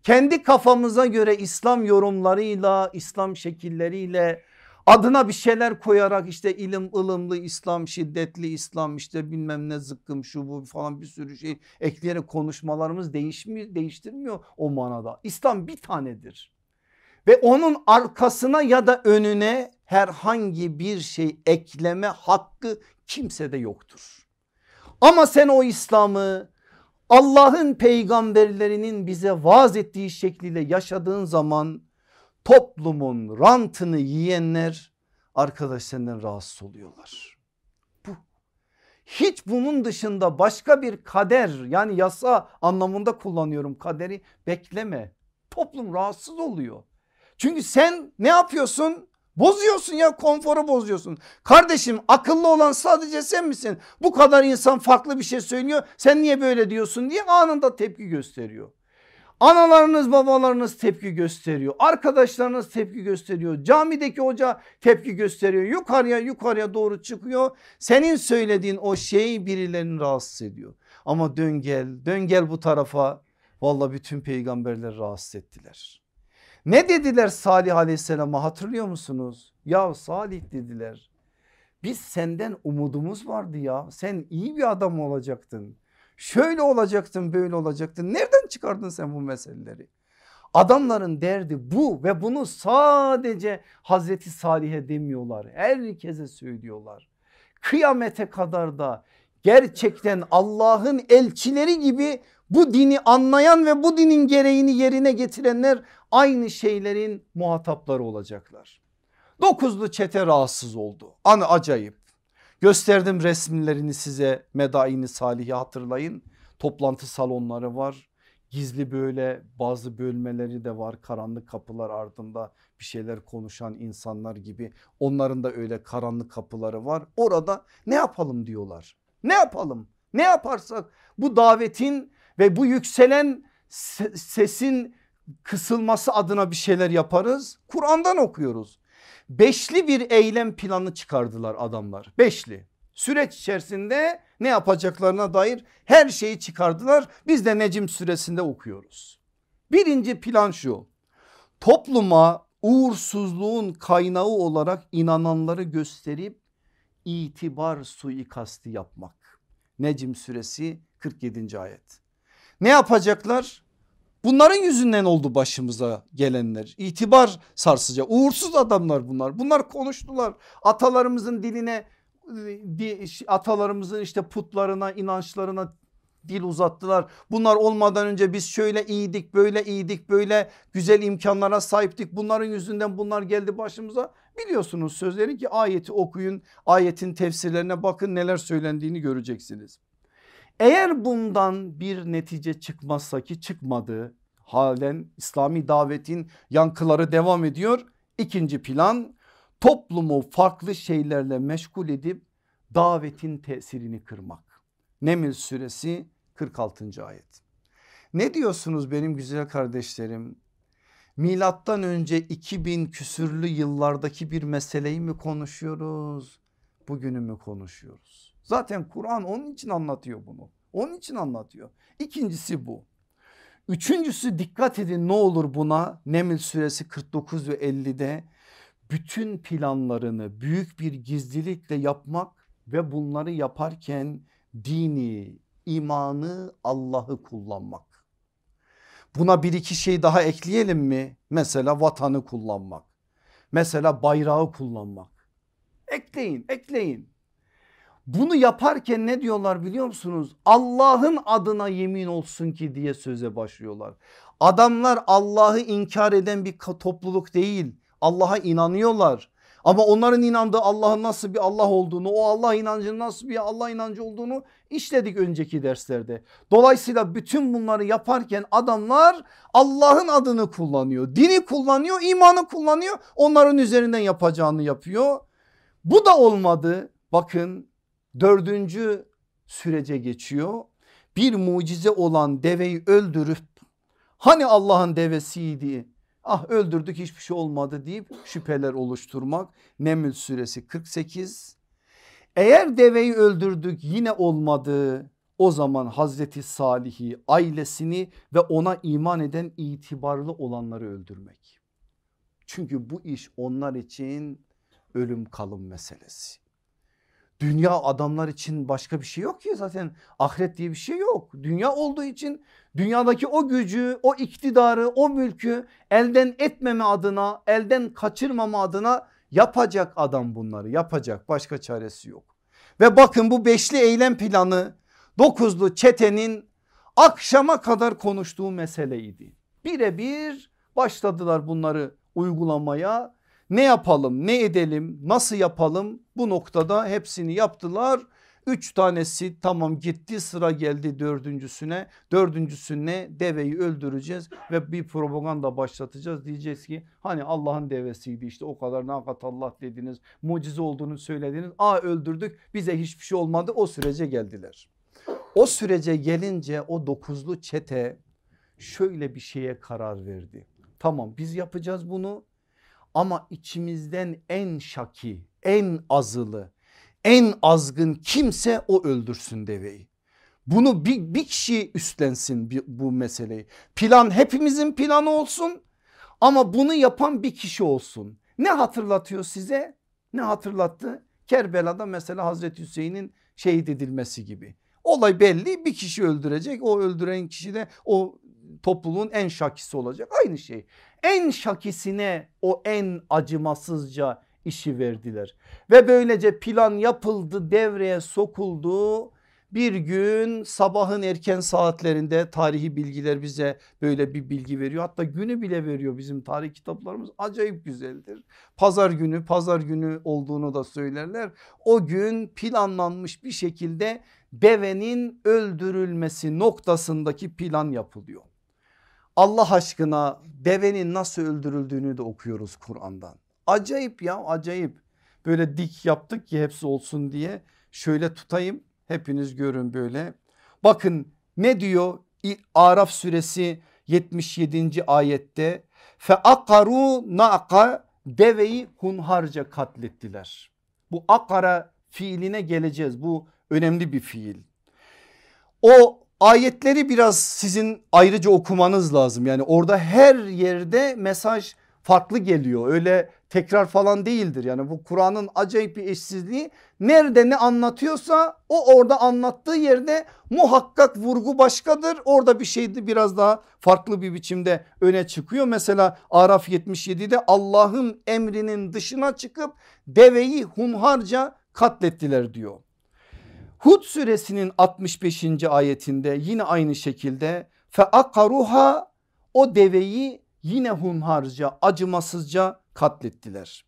Kendi kafamıza göre İslam yorumlarıyla, İslam şekilleriyle adına bir şeyler koyarak işte ilim ılımlı İslam, şiddetli İslam işte bilmem ne zıkkım şu bu falan bir sürü şey ekleyerek konuşmalarımız değişmiyor, değiştirmiyor o manada. İslam bir tanedir ve onun arkasına ya da önüne herhangi bir şey ekleme hakkı kimsede yoktur. Ama sen o İslam'ı Allah'ın peygamberlerinin bize vaaz ettiği şekliyle yaşadığın zaman toplumun rantını yiyenler arkadaş senden rahatsız oluyorlar. Bu. Hiç bunun dışında başka bir kader yani yasa anlamında kullanıyorum kaderi bekleme. Toplum rahatsız oluyor. Çünkü sen ne yapıyorsun? Bozuyorsun ya konforu bozuyorsun. Kardeşim akıllı olan sadece sen misin? Bu kadar insan farklı bir şey söylüyor. Sen niye böyle diyorsun diye anında tepki gösteriyor. Analarınız babalarınız tepki gösteriyor. Arkadaşlarınız tepki gösteriyor. Camideki hoca tepki gösteriyor. Yukarıya yukarıya doğru çıkıyor. Senin söylediğin o şey birilerini rahatsız ediyor. Ama dön gel dön gel bu tarafa. Valla bütün peygamberler rahatsız ettiler. Ne dediler Salih aleyhisselama hatırlıyor musunuz? Ya Salih dediler biz senden umudumuz vardı ya sen iyi bir adam olacaktın. Şöyle olacaktın böyle olacaktın nereden çıkardın sen bu meseleleri? Adamların derdi bu ve bunu sadece Hazreti Salih'e demiyorlar herkese söylüyorlar. Kıyamete kadar da gerçekten Allah'ın elçileri gibi bu dini anlayan ve bu dinin gereğini yerine getirenler aynı şeylerin muhatapları olacaklar. Dokuzlu çete rahatsız oldu. An acayip. Gösterdim resimlerini size Medaini Salih'i hatırlayın. Toplantı salonları var. Gizli böyle bazı bölmeleri de var. Karanlık kapılar ardında bir şeyler konuşan insanlar gibi. Onların da öyle karanlık kapıları var. Orada ne yapalım diyorlar. Ne yapalım? Ne yaparsak bu davetin ve bu yükselen sesin kısılması adına bir şeyler yaparız. Kur'an'dan okuyoruz. Beşli bir eylem planı çıkardılar adamlar. Beşli. Süreç içerisinde ne yapacaklarına dair her şeyi çıkardılar. Biz de Necim suresinde okuyoruz. Birinci plan şu. Topluma uğursuzluğun kaynağı olarak inananları gösterip itibar suikasti yapmak. Necim suresi 47. ayet. Ne yapacaklar? Bunların yüzünden oldu başımıza gelenler. İtibar sarsıcı. Uğursuz adamlar bunlar. Bunlar konuştular. Atalarımızın diline atalarımızın işte putlarına inançlarına dil uzattılar. Bunlar olmadan önce biz şöyle iyiydik böyle iyiydik böyle güzel imkanlara sahiptik. Bunların yüzünden bunlar geldi başımıza. Biliyorsunuz sözleri ki ayeti okuyun ayetin tefsirlerine bakın neler söylendiğini göreceksiniz. Eğer bundan bir netice çıkmazsa ki çıkmadı halen İslami davetin yankıları devam ediyor. İkinci plan toplumu farklı şeylerle meşgul edip davetin tesirini kırmak. Neml suresi 46. ayet. Ne diyorsunuz benim güzel kardeşlerim? Milattan önce 2000 küsürlü yıllardaki bir meseleyi mi konuşuyoruz? Bugünü mü konuşuyoruz? Zaten Kur'an onun için anlatıyor bunu. Onun için anlatıyor. İkincisi bu. Üçüncüsü dikkat edin ne olur buna Neml suresi 49 ve 50'de bütün planlarını büyük bir gizlilikle yapmak ve bunları yaparken dini, imanı, Allah'ı kullanmak. Buna bir iki şey daha ekleyelim mi? Mesela vatanı kullanmak. Mesela bayrağı kullanmak. Ekleyin, ekleyin. Bunu yaparken ne diyorlar biliyor musunuz? Allah'ın adına yemin olsun ki diye söze başlıyorlar. Adamlar Allah'ı inkar eden bir topluluk değil. Allah'a inanıyorlar. Ama onların inandığı Allah'ın nasıl bir Allah olduğunu o Allah inancının nasıl bir Allah inancı olduğunu işledik önceki derslerde. Dolayısıyla bütün bunları yaparken adamlar Allah'ın adını kullanıyor. Dini kullanıyor imanı kullanıyor onların üzerinden yapacağını yapıyor. Bu da olmadı bakın dördüncü sürece geçiyor. Bir mucize olan deveyi öldürüp hani Allah'ın devesiydi ah öldürdük hiçbir şey olmadı deyip şüpheler oluşturmak. Neml suresi 48 eğer deveyi öldürdük yine olmadı o zaman Hazreti Salih'i ailesini ve ona iman eden itibarlı olanları öldürmek. Çünkü bu iş onlar için ölüm kalım meselesi. Dünya adamlar için başka bir şey yok ki zaten ahiret diye bir şey yok. Dünya olduğu için dünyadaki o gücü, o iktidarı, o mülkü elden etmeme adına, elden kaçırmama adına Yapacak adam bunları yapacak başka çaresi yok. Ve bakın bu beşli eylem planı dokuzlu çetenin akşama kadar konuştuğu meseleydi. Birebir başladılar bunları uygulamaya. Ne yapalım ne edelim nasıl yapalım bu noktada hepsini yaptılar. Üç tanesi tamam gitti sıra geldi dördüncüsüne. Dördüncüsüne deveyi öldüreceğiz ve bir propaganda başlatacağız. Diyeceğiz ki hani Allah'ın devesiydi işte o kadar nakat Allah dediniz. Mucize olduğunu söylediniz. Aa öldürdük bize hiçbir şey olmadı o sürece geldiler. O sürece gelince o dokuzlu çete şöyle bir şeye karar verdi. Tamam biz yapacağız bunu ama içimizden en şaki, en azılı, en azgın kimse o öldürsün deveyi. Bunu bir, bir kişi üstlensin bu meseleyi. Plan hepimizin planı olsun ama bunu yapan bir kişi olsun. Ne hatırlatıyor size? Ne hatırlattı? Kerbela'da mesela Hazreti Hüseyin'in şehit edilmesi gibi. Olay belli bir kişi öldürecek o öldüren kişi de o topluluğun en şakisi olacak aynı şey. En şakisine o en acımasızca işi verdiler. Ve böylece plan yapıldı devreye sokuldu. Bir gün sabahın erken saatlerinde tarihi bilgiler bize böyle bir bilgi veriyor. Hatta günü bile veriyor bizim tarih kitaplarımız acayip güzeldir. Pazar günü pazar günü olduğunu da söylerler. O gün planlanmış bir şekilde devenin öldürülmesi noktasındaki plan yapılıyor. Allah aşkına devenin nasıl öldürüldüğünü de okuyoruz Kur'an'dan. Acayip ya acayip. Böyle dik yaptık ki hepsi olsun diye. Şöyle tutayım hepiniz görün böyle. Bakın ne diyor Araf suresi 77. ayette. Fe akaru naqa deveyi hunharca katlettiler. Bu akara fiiline geleceğiz. Bu önemli bir fiil. O ayetleri biraz sizin ayrıca okumanız lazım. Yani orada her yerde mesaj farklı geliyor. Öyle tekrar falan değildir. Yani bu Kur'an'ın acayip bir eşsizliği nerede ne anlatıyorsa o orada anlattığı yerde muhakkak vurgu başkadır. Orada bir şeydi biraz daha farklı bir biçimde öne çıkıyor. Mesela Araf 77'de Allah'ın emrinin dışına çıkıp deveyi hunharca katlettiler diyor. Hud suresinin 65. ayetinde yine aynı şekilde fe akaruha o deveyi yine hunharca acımasızca katlettiler.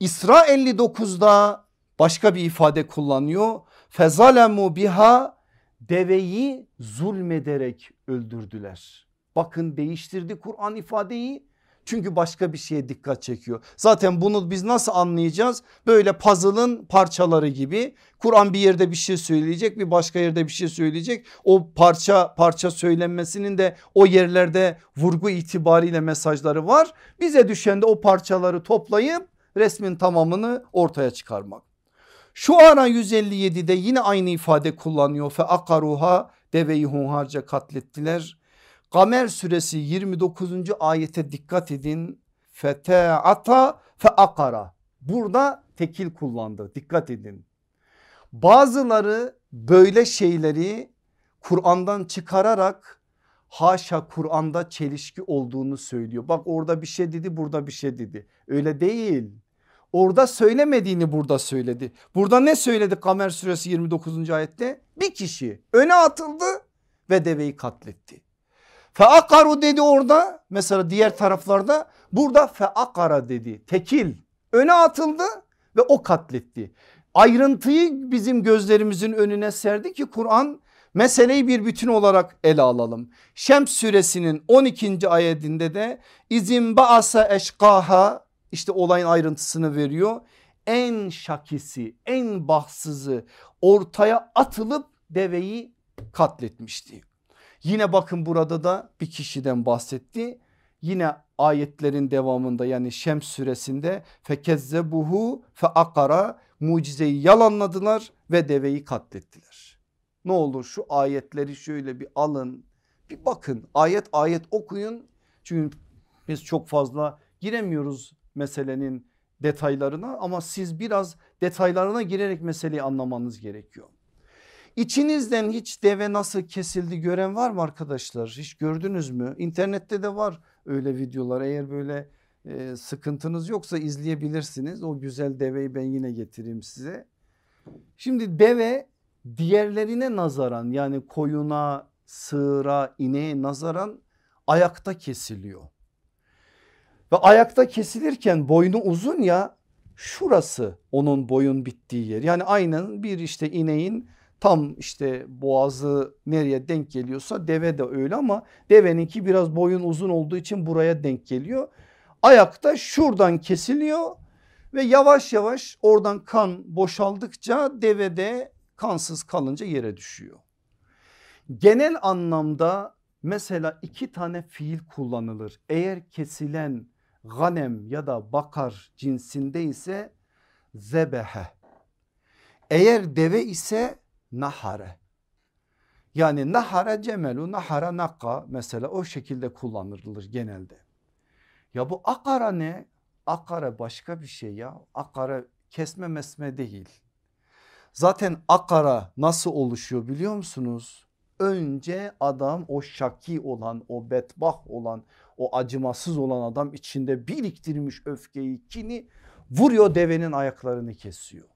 İsra 59'da başka bir ifade kullanıyor. Fezalemu biha deveyi zulmederek öldürdüler. Bakın değiştirdi Kur'an ifadeyi çünkü başka bir şeye dikkat çekiyor. Zaten bunu biz nasıl anlayacağız? Böyle puzzle'ın parçaları gibi. Kur'an bir yerde bir şey söyleyecek bir başka yerde bir şey söyleyecek. O parça parça söylenmesinin de o yerlerde vurgu itibariyle mesajları var. Bize düşen de o parçaları toplayıp resmin tamamını ortaya çıkarmak. Şu ara 157'de yine aynı ifade kullanıyor. Fe akaruha deveyi hunharca katlettiler. Kamer suresi 29. ayete dikkat edin. Feteata fe akara. Burada tekil kullandı dikkat edin. Bazıları böyle şeyleri Kur'an'dan çıkararak haşa Kur'an'da çelişki olduğunu söylüyor. Bak orada bir şey dedi burada bir şey dedi. Öyle değil. Orada söylemediğini burada söyledi. Burada ne söyledi Kamer suresi 29. ayette? Bir kişi öne atıldı ve deveyi katletti. Feakaru dedi orada mesela diğer taraflarda burada feakara dedi tekil öne atıldı ve o katletti. Ayrıntıyı bizim gözlerimizin önüne serdi ki Kur'an meseleyi bir bütün olarak ele alalım. Şems suresinin 12. ayetinde de izin baasa eşkaha işte olayın ayrıntısını veriyor. En şakisi en bahtsızı ortaya atılıp deveyi katletmişti. Yine bakın burada da bir kişiden bahsetti. Yine ayetlerin devamında yani Şems suresinde fekezzebuhu fe akara mucizeyi yalanladılar ve deveyi katlettiler. Ne olur şu ayetleri şöyle bir alın bir bakın ayet ayet okuyun. Çünkü biz çok fazla giremiyoruz meselenin detaylarına ama siz biraz detaylarına girerek meseleyi anlamanız gerekiyor. İçinizden hiç deve nasıl kesildi gören var mı arkadaşlar? Hiç gördünüz mü? İnternette de var öyle videolar. Eğer böyle e, sıkıntınız yoksa izleyebilirsiniz. O güzel deveyi ben yine getireyim size. Şimdi deve diğerlerine nazaran yani koyuna, sığıra, ineğe nazaran ayakta kesiliyor. Ve ayakta kesilirken boynu uzun ya şurası onun boyun bittiği yer. Yani aynen bir işte ineğin tam işte boğazı nereye denk geliyorsa deve de öyle ama deveninki biraz boyun uzun olduğu için buraya denk geliyor. Ayakta şuradan kesiliyor ve yavaş yavaş oradan kan boşaldıkça devede kansız kalınca yere düşüyor. Genel anlamda mesela iki tane fiil kullanılır. Eğer kesilen ganem ya da bakar cinsinde ise zebehe. Eğer deve ise nahare. Yani nahara cemelu nahara nakka mesela o şekilde kullanılır genelde. Ya bu akara ne? Akara başka bir şey ya. Akara kesme mesme değil. Zaten akara nasıl oluşuyor biliyor musunuz? Önce adam o şaki olan o betbah olan o acımasız olan adam içinde biriktirmiş öfkeyi kini vuruyor devenin ayaklarını kesiyor.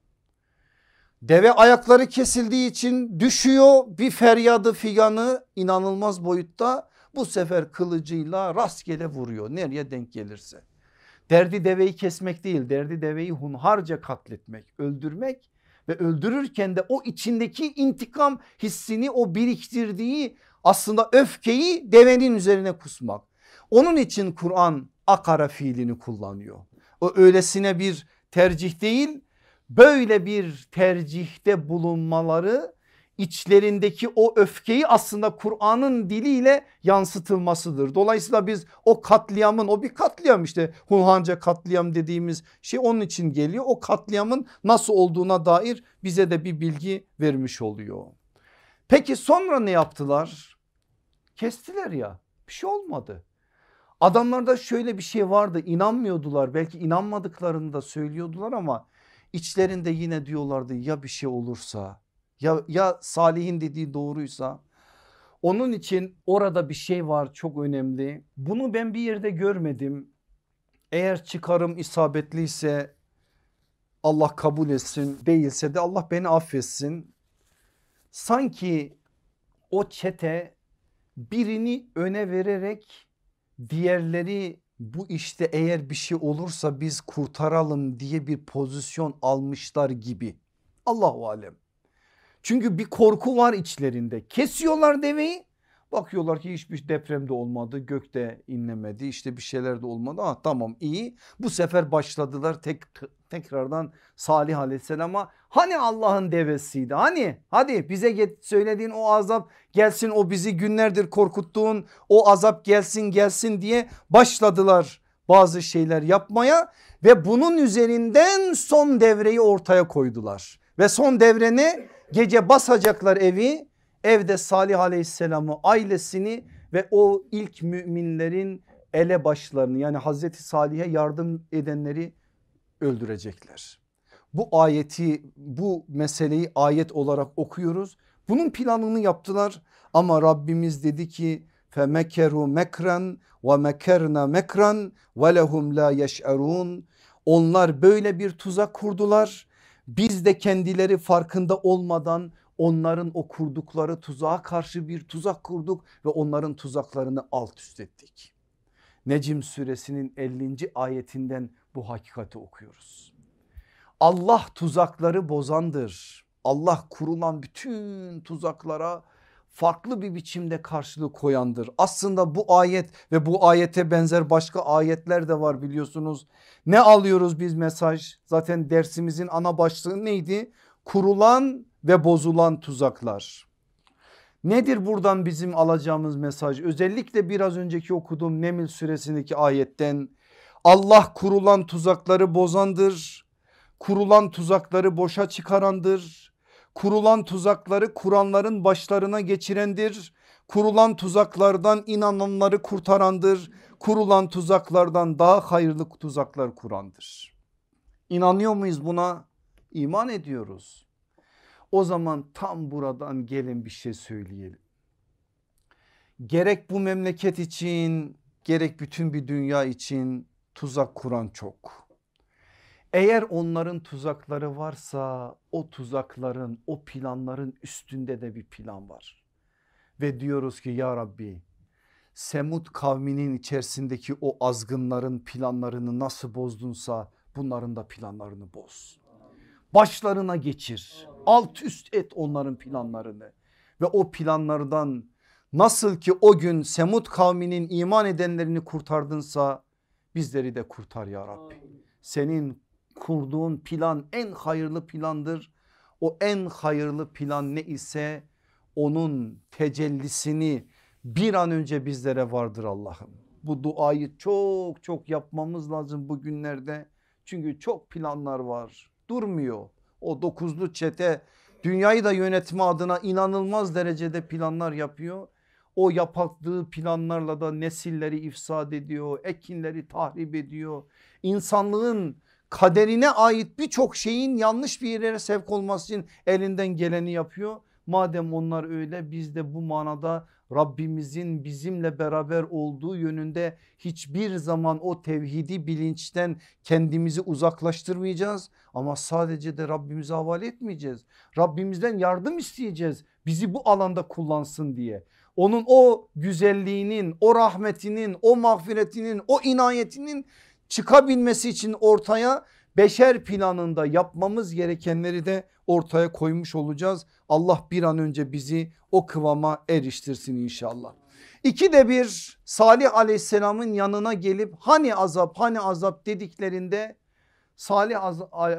Deve ayakları kesildiği için düşüyor bir feryadı figanı inanılmaz boyutta bu sefer kılıcıyla rastgele vuruyor nereye denk gelirse. Derdi deveyi kesmek değil derdi deveyi hunharca katletmek öldürmek ve öldürürken de o içindeki intikam hissini o biriktirdiği aslında öfkeyi devenin üzerine kusmak. Onun için Kur'an akara fiilini kullanıyor. O öylesine bir tercih değil böyle bir tercihte bulunmaları içlerindeki o öfkeyi aslında Kur'an'ın diliyle yansıtılmasıdır. Dolayısıyla biz o katliamın o bir katliam işte Hunhanca katliam dediğimiz şey onun için geliyor. O katliamın nasıl olduğuna dair bize de bir bilgi vermiş oluyor. Peki sonra ne yaptılar? Kestiler ya bir şey olmadı. Adamlarda şöyle bir şey vardı inanmıyordular belki inanmadıklarını da söylüyordular ama içlerinde yine diyorlardı ya bir şey olursa ya, ya Salih'in dediği doğruysa onun için orada bir şey var çok önemli. Bunu ben bir yerde görmedim. Eğer çıkarım isabetliyse Allah kabul etsin değilse de Allah beni affetsin. Sanki o çete birini öne vererek diğerleri bu işte eğer bir şey olursa biz kurtaralım diye bir pozisyon almışlar gibi. Allahu alem. Çünkü bir korku var içlerinde. Kesiyorlar deveyi. Bakıyorlar ki hiçbir depremde olmadı gökte inlemedi işte bir şeyler de olmadı. Ah tamam iyi. Bu sefer başladılar tek, tekrardan Salih aleyhisselama hani Allah'ın devesiydi? Hani? Hadi bize get, söylediğin o azap gelsin o bizi günlerdir korkuttuğun o azap gelsin gelsin diye başladılar bazı şeyler yapmaya ve bunun üzerinden son devreyi ortaya koydular. Ve son devreni Gece basacaklar evi evde Salih aleyhisselamı ailesini ve o ilk müminlerin elebaşlarını yani Hazreti Salih'e yardım edenleri öldürecekler. Bu ayeti bu meseleyi ayet olarak okuyoruz. Bunun planını yaptılar ama Rabbimiz dedi ki femekeru mekran ve mekerna mekran ve lehum la yeş'erun. Onlar böyle bir tuzak kurdular biz de kendileri farkında olmadan onların o kurdukları tuzağa karşı bir tuzak kurduk ve onların tuzaklarını alt üst ettik. Necim suresinin 50. ayetinden bu hakikati okuyoruz. Allah tuzakları bozandır. Allah kurulan bütün tuzaklara farklı bir biçimde karşılık koyandır. Aslında bu ayet ve bu ayete benzer başka ayetler de var biliyorsunuz. Ne alıyoruz biz mesaj? Zaten dersimizin ana başlığı neydi? Kurulan ve bozulan tuzaklar. Nedir buradan bizim alacağımız mesaj? Özellikle biraz önceki okuduğum Nemil suresindeki ayetten Allah kurulan tuzakları bozandır. Kurulan tuzakları boşa çıkarandır kurulan tuzakları kuranların başlarına geçirendir. Kurulan tuzaklardan inananları kurtarandır. Kurulan tuzaklardan daha hayırlı tuzaklar kurandır. İnanıyor muyuz buna? İman ediyoruz. O zaman tam buradan gelin bir şey söyleyelim. Gerek bu memleket için gerek bütün bir dünya için tuzak kuran çok. Eğer onların tuzakları varsa o tuzakların o planların üstünde de bir plan var. Ve diyoruz ki ya Rabbi Semud kavminin içerisindeki o azgınların planlarını nasıl bozdunsa bunların da planlarını boz. Başlarına geçir alt üst et onların planlarını ve o planlardan nasıl ki o gün Semud kavminin iman edenlerini kurtardınsa bizleri de kurtar ya Rabbi. Senin kurduğun plan en hayırlı plandır. O en hayırlı plan ne ise onun tecellisini bir an önce bizlere vardır Allah'ım. Bu duayı çok çok yapmamız lazım bugünlerde. Çünkü çok planlar var durmuyor. O dokuzlu çete dünyayı da yönetme adına inanılmaz derecede planlar yapıyor. O yaptığı planlarla da nesilleri ifsad ediyor, ekinleri tahrip ediyor. İnsanlığın kaderine ait birçok şeyin yanlış bir yere sevk olması için elinden geleni yapıyor. Madem onlar öyle biz de bu manada Rabbimizin bizimle beraber olduğu yönünde hiçbir zaman o tevhidi bilinçten kendimizi uzaklaştırmayacağız. Ama sadece de Rabbimize havale etmeyeceğiz. Rabbimizden yardım isteyeceğiz bizi bu alanda kullansın diye. Onun o güzelliğinin, o rahmetinin, o mağfiretinin, o inayetinin çıkabilmesi için ortaya beşer planında yapmamız gerekenleri de ortaya koymuş olacağız. Allah bir an önce bizi o kıvama eriştirsin inşallah. İki de bir Salih aleyhisselamın yanına gelip hani azap hani azap dediklerinde Salih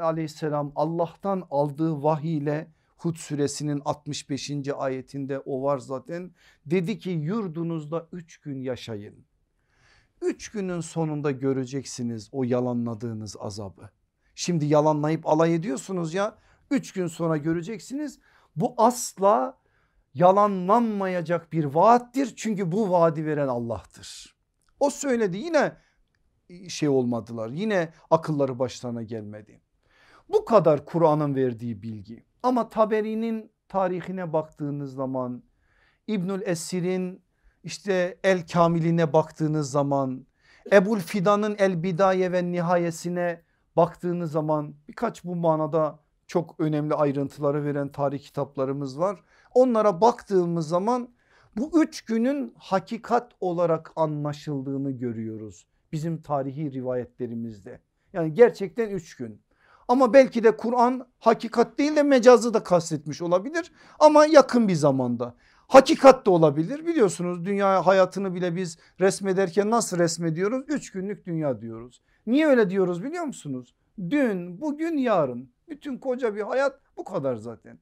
aleyhisselam Allah'tan aldığı vahiy ile Hud suresinin 65. ayetinde o var zaten. Dedi ki yurdunuzda üç gün yaşayın. Üç günün sonunda göreceksiniz o yalanladığınız azabı. Şimdi yalanlayıp alay ediyorsunuz ya üç gün sonra göreceksiniz. Bu asla yalanlanmayacak bir vaattir. Çünkü bu vaadi veren Allah'tır. O söyledi yine şey olmadılar yine akılları başlarına gelmedi. Bu kadar Kur'an'ın verdiği bilgi ama Taberi'nin tarihine baktığınız zaman İbnül Esir'in işte El Kamiline baktığınız zaman Ebul Fidan'ın El Bidaye ve Nihayesine baktığınız zaman birkaç bu manada çok önemli ayrıntıları veren tarih kitaplarımız var. Onlara baktığımız zaman bu üç günün hakikat olarak anlaşıldığını görüyoruz. Bizim tarihi rivayetlerimizde. Yani gerçekten üç gün. Ama belki de Kur'an hakikat değil de mecazı da kastetmiş olabilir ama yakın bir zamanda. Hakikat de olabilir biliyorsunuz dünya hayatını bile biz resmederken nasıl resmediyoruz? Üç günlük dünya diyoruz. Niye öyle diyoruz biliyor musunuz? Dün, bugün, yarın bütün koca bir hayat bu kadar zaten.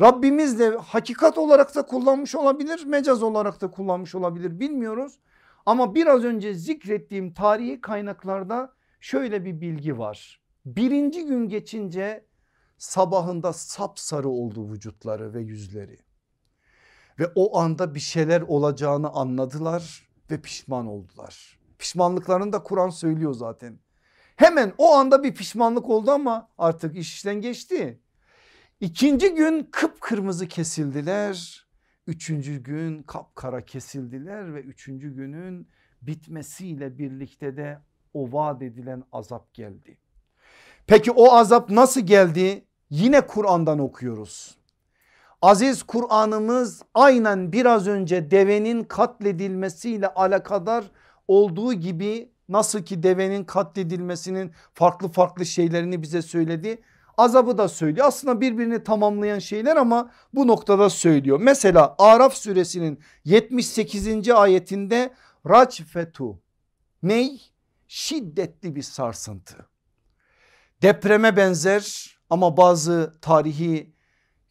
Rabbimiz de hakikat olarak da kullanmış olabilir, mecaz olarak da kullanmış olabilir bilmiyoruz. Ama biraz önce zikrettiğim tarihi kaynaklarda şöyle bir bilgi var. Birinci gün geçince sabahında sapsarı oldu vücutları ve yüzleri. Ve o anda bir şeyler olacağını anladılar ve pişman oldular. Pişmanlıklarını da Kur'an söylüyor zaten. Hemen o anda bir pişmanlık oldu ama artık iş işten geçti. İkinci gün kıpkırmızı kesildiler. Üçüncü gün kapkara kesildiler ve üçüncü günün bitmesiyle birlikte de o vaat edilen azap geldi. Peki o azap nasıl geldi? Yine Kur'an'dan okuyoruz. Aziz Kur'an'ımız aynen biraz önce devenin katledilmesiyle alakadar olduğu gibi nasıl ki devenin katledilmesinin farklı farklı şeylerini bize söyledi. Azabı da söylüyor aslında birbirini tamamlayan şeyler ama bu noktada söylüyor. Mesela Araf suresinin 78. ayetinde racfetu ney? Şiddetli bir sarsıntı. Depreme benzer ama bazı tarihi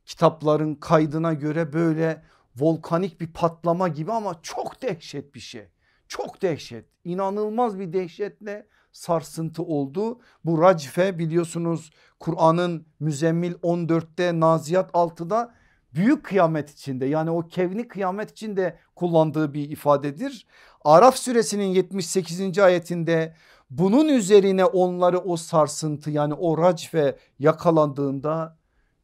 kitapların kaydına göre böyle volkanik bir patlama gibi ama çok dehşet bir şey. Çok dehşet inanılmaz bir dehşetle sarsıntı oldu. Bu racfe biliyorsunuz Kur'an'ın müzemmil 14'te Naziyat 6'da büyük kıyamet içinde yani o kevni kıyamet içinde kullandığı bir ifadedir. Araf suresinin 78. ayetinde bunun üzerine onları o sarsıntı yani o racfe yakalandığında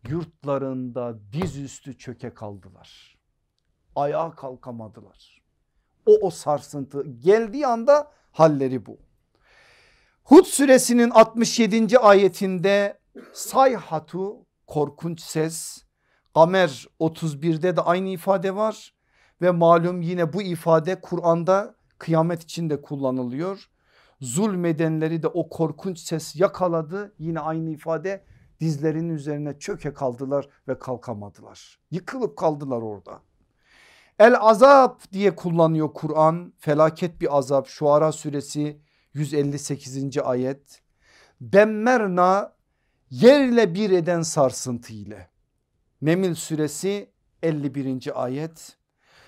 yurtlarında dizüstü çöke kaldılar. Ayağa kalkamadılar. O o sarsıntı geldiği anda halleri bu. Hud suresinin 67. ayetinde sayhatu korkunç ses. Kamer 31'de de aynı ifade var ve malum yine bu ifade Kur'an'da kıyamet içinde kullanılıyor. Zulmedenleri de o korkunç ses yakaladı yine aynı ifade dizlerinin üzerine çöke kaldılar ve kalkamadılar. Yıkılıp kaldılar orada. El azap diye kullanıyor Kur'an felaket bir azap Şuara suresi 158. ayet. Demmerna yerle bir eden sarsıntı ile. Nemil suresi 51. ayet.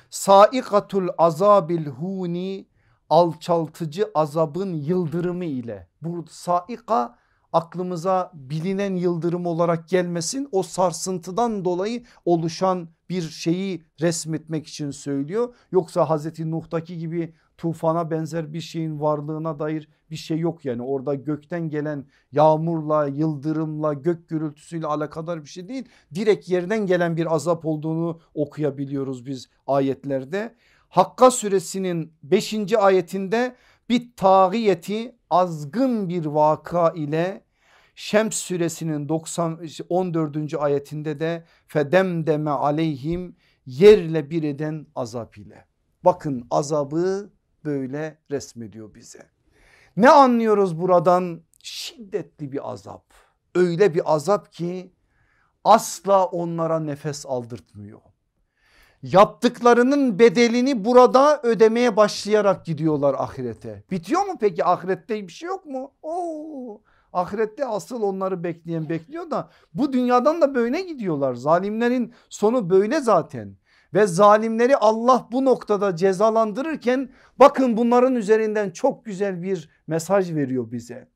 Saikatul azabil huni alçaltıcı azabın yıldırımı ile. Bu saika aklımıza bilinen yıldırım olarak gelmesin o sarsıntıdan dolayı oluşan bir şeyi resmetmek için söylüyor. Yoksa Hazreti Nuh'taki gibi tufana benzer bir şeyin varlığına dair bir şey yok yani orada gökten gelen yağmurla yıldırımla gök gürültüsüyle alakadar bir şey değil direkt yerden gelen bir azap olduğunu okuyabiliyoruz biz ayetlerde. Hakka suresinin 5. ayetinde bir tağiyeti azgın bir vaka ile Şems suresinin 90 14. ayetinde de fedemdeme aleyhim yerle bir eden azap ile. Bakın azabı böyle resmediyor bize. Ne anlıyoruz buradan? Şiddetli bir azap. Öyle bir azap ki asla onlara nefes aldırtmıyor. Yaptıklarının bedelini burada ödemeye başlayarak gidiyorlar ahirete. Bitiyor mu peki ahirette bir şey yok mu? Oo, ahirette asıl onları bekleyen bekliyor da bu dünyadan da böyle gidiyorlar. Zalimlerin sonu böyle zaten. Ve zalimleri Allah bu noktada cezalandırırken bakın bunların üzerinden çok güzel bir mesaj veriyor bize.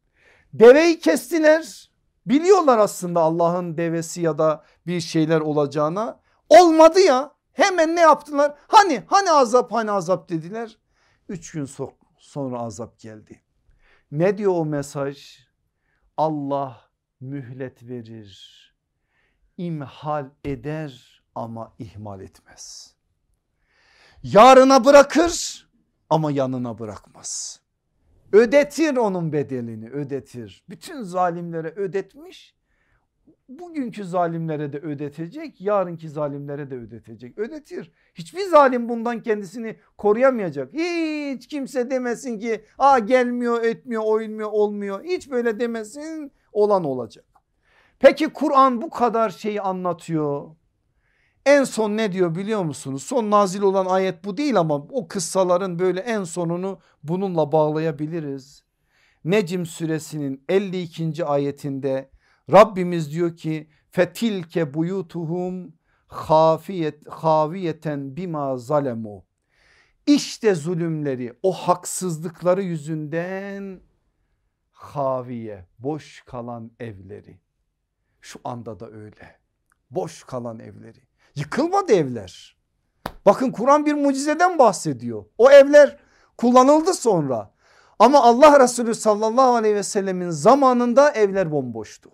Deveyi kestiler. Biliyorlar aslında Allah'ın devesi ya da bir şeyler olacağına. Olmadı ya. Hemen ne yaptılar? Hani hani azap hani azap dediler. Üç gün sonra azap geldi. Ne diyor o mesaj Allah mühlet verir imhal eder ama ihmal etmez. Yarına bırakır ama yanına bırakmaz. Ödetir onun bedelini ödetir. Bütün zalimlere ödetmiş. Bugünkü zalimlere de ödetecek, yarınki zalimlere de ödetecek. Ödetir. Hiçbir zalim bundan kendisini koruyamayacak. Hiç kimse demesin ki Aa, gelmiyor, etmiyor, oymuyor, olmuyor. Hiç böyle demesin olan olacak. Peki Kur'an bu kadar şeyi anlatıyor. En son ne diyor biliyor musunuz? Son nazil olan ayet bu değil ama o kıssaların böyle en sonunu bununla bağlayabiliriz. Necim suresinin 52. ayetinde Rabbimiz diyor ki fetilke buyutuhum hafiyet, haviyeten bima zalemu. İşte zulümleri o haksızlıkları yüzünden haviye boş kalan evleri. Şu anda da öyle boş kalan evleri. Yıkılmadı evler. Bakın Kur'an bir mucizeden bahsediyor. O evler kullanıldı sonra. Ama Allah Resulü sallallahu aleyhi ve sellemin zamanında evler bomboştu.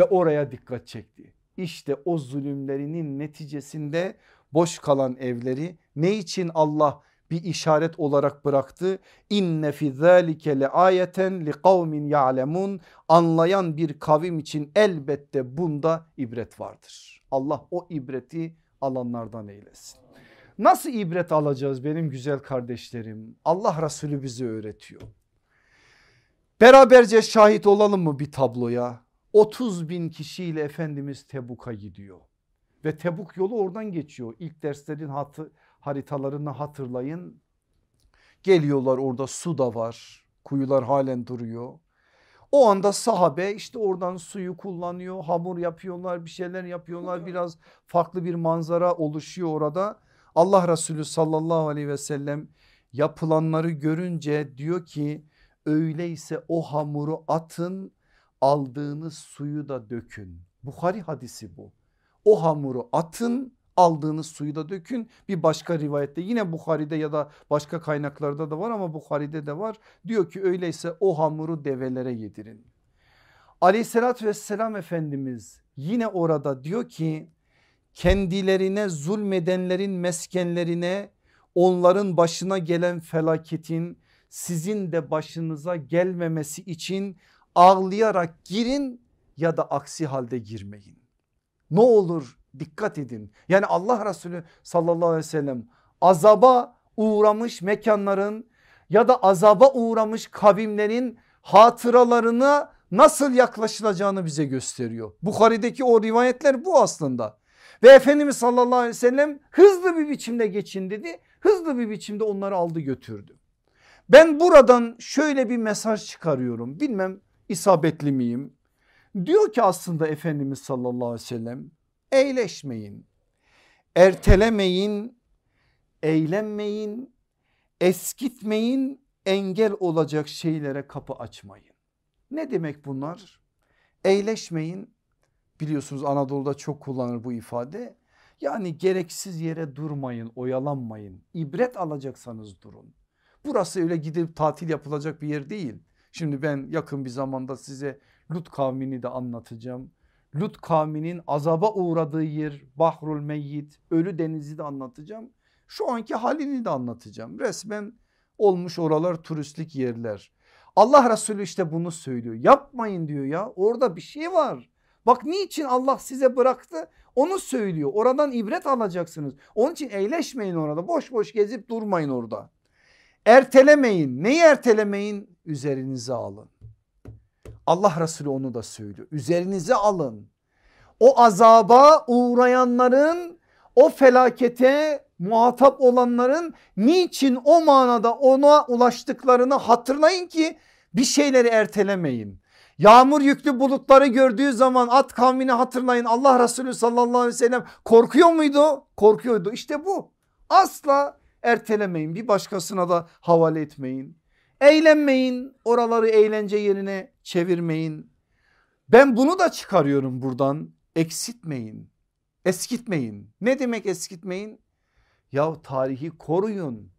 Ve oraya dikkat çekti. İşte o zulümlerinin neticesinde boş kalan evleri ne için Allah bir işaret olarak bıraktı. İnne fi zalike le ayeten li kavmin ya'lemun. Anlayan bir kavim için elbette bunda ibret vardır. Allah o ibreti alanlardan eylesin. Nasıl ibret alacağız benim güzel kardeşlerim? Allah Resulü bize öğretiyor. Beraberce şahit olalım mı bir tabloya? 30 bin kişiyle Efendimiz Tebuk'a gidiyor. Ve Tebuk yolu oradan geçiyor. İlk derslerin hatı, haritalarını hatırlayın. Geliyorlar orada su da var. Kuyular halen duruyor. O anda sahabe işte oradan suyu kullanıyor hamur yapıyorlar bir şeyler yapıyorlar biraz farklı bir manzara oluşuyor orada. Allah Resulü sallallahu aleyhi ve sellem yapılanları görünce diyor ki öyleyse o hamuru atın aldığınız suyu da dökün. Bukhari hadisi bu. O hamuru atın aldığınız suyu da dökün. Bir başka rivayette yine Bukhari'de ya da başka kaynaklarda da var ama Bukhari'de de var. Diyor ki öyleyse o hamuru develere yedirin. Aleyhissalatü vesselam Efendimiz yine orada diyor ki kendilerine zulmedenlerin meskenlerine onların başına gelen felaketin sizin de başınıza gelmemesi için ağlayarak girin ya da aksi halde girmeyin. Ne olur dikkat edin. Yani Allah Resulü sallallahu aleyhi ve sellem azaba uğramış mekanların ya da azaba uğramış kavimlerin hatıralarına nasıl yaklaşılacağını bize gösteriyor. Bukhari'deki o rivayetler bu aslında. Ve Efendimiz sallallahu aleyhi ve sellem hızlı bir biçimde geçin dedi. Hızlı bir biçimde onları aldı götürdü. Ben buradan şöyle bir mesaj çıkarıyorum. Bilmem isabetli miyim? Diyor ki aslında Efendimiz sallallahu aleyhi ve sellem eğleşmeyin, ertelemeyin, eğlenmeyin, eskitmeyin, engel olacak şeylere kapı açmayın. Ne demek bunlar? Eğleşmeyin. Biliyorsunuz Anadolu'da çok kullanır bu ifade. Yani gereksiz yere durmayın, oyalanmayın. İbret alacaksanız durun. Burası öyle gidip tatil yapılacak bir yer değil. Şimdi ben yakın bir zamanda size Lut kavmini de anlatacağım. Lut kavminin azaba uğradığı yer Bahrul Meyyit ölü denizi de anlatacağım. Şu anki halini de anlatacağım. Resmen olmuş oralar turistlik yerler. Allah Resulü işte bunu söylüyor. Yapmayın diyor ya orada bir şey var. Bak niçin Allah size bıraktı onu söylüyor. Oradan ibret alacaksınız. Onun için eğleşmeyin orada boş boş gezip durmayın orada. Ertelemeyin. Neyi ertelemeyin? Üzerinize alın. Allah Resulü onu da söylüyor. Üzerinize alın. O azaba uğrayanların o felakete muhatap olanların niçin o manada ona ulaştıklarını hatırlayın ki bir şeyleri ertelemeyin. Yağmur yüklü bulutları gördüğü zaman at kavmini hatırlayın. Allah Resulü sallallahu aleyhi ve sellem korkuyor muydu? Korkuyordu. İşte bu. Asla ertelemeyin. Bir başkasına da havale etmeyin. Eğlenmeyin. Oraları eğlence yerine çevirmeyin. Ben bunu da çıkarıyorum buradan. Eksitmeyin. Eskitmeyin. Ne demek eskitmeyin? Ya tarihi koruyun.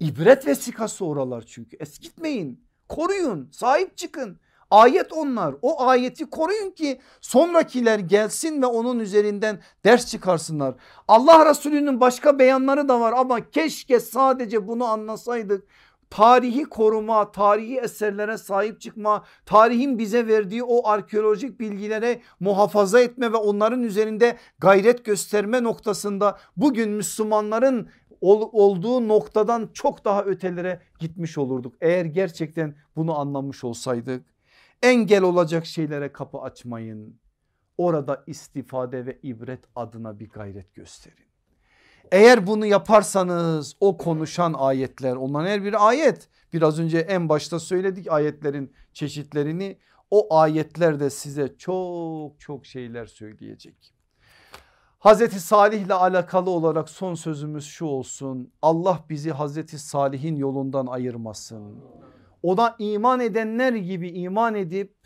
İbret vesikası oralar çünkü. Eskitmeyin. Koruyun. Sahip çıkın. Ayet onlar o ayeti koruyun ki sonrakiler gelsin ve onun üzerinden ders çıkarsınlar. Allah Resulü'nün başka beyanları da var ama keşke sadece bunu anlasaydık. Tarihi koruma, tarihi eserlere sahip çıkma, tarihin bize verdiği o arkeolojik bilgilere muhafaza etme ve onların üzerinde gayret gösterme noktasında bugün Müslümanların ol, olduğu noktadan çok daha ötelere gitmiş olurduk. Eğer gerçekten bunu anlamış olsaydık engel olacak şeylere kapı açmayın. Orada istifade ve ibret adına bir gayret gösterin. Eğer bunu yaparsanız o konuşan ayetler onların her bir ayet biraz önce en başta söyledik ayetlerin çeşitlerini o ayetler de size çok çok şeyler söyleyecek. Hazreti Salih ile alakalı olarak son sözümüz şu olsun. Allah bizi Hazreti Salih'in yolundan ayırmasın. Ona iman edenler gibi iman edip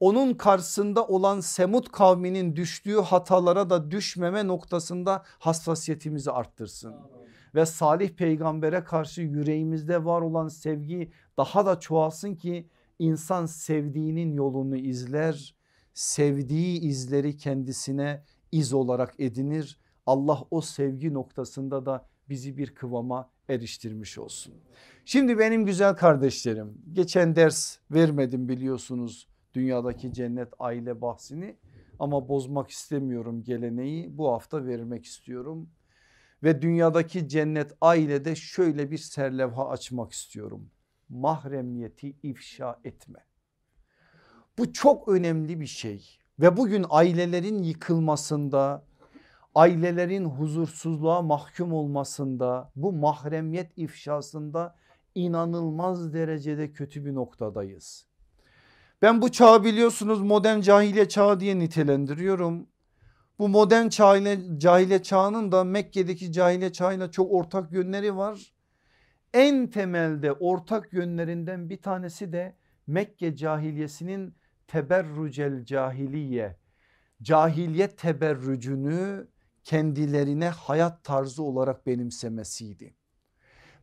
onun karşısında olan Semut kavminin düştüğü hatalara da düşmeme noktasında hassasiyetimizi arttırsın. Ve Salih peygambere karşı yüreğimizde var olan sevgi daha da çoğalsın ki insan sevdiğinin yolunu izler. Sevdiği izleri kendisine iz olarak edinir. Allah o sevgi noktasında da bizi bir kıvama eriştirmiş olsun. Şimdi benim güzel kardeşlerim geçen ders vermedim biliyorsunuz dünyadaki cennet aile bahsini ama bozmak istemiyorum geleneği bu hafta vermek istiyorum. Ve dünyadaki cennet ailede şöyle bir serlevha açmak istiyorum. Mahremiyeti ifşa etme. Bu çok önemli bir şey ve bugün ailelerin yıkılmasında ailelerin huzursuzluğa mahkum olmasında bu mahremiyet ifşasında inanılmaz derecede kötü bir noktadayız. Ben bu çağı biliyorsunuz modern cahiliye çağı diye nitelendiriyorum. Bu modern cahiliye, cahiliye çağının da Mekke'deki cahiliye çağıyla çok ortak yönleri var. En temelde ortak yönlerinden bir tanesi de Mekke cahiliyesinin teberrucel cahiliye cahiliye teberrücünü kendilerine hayat tarzı olarak benimsemesiydi.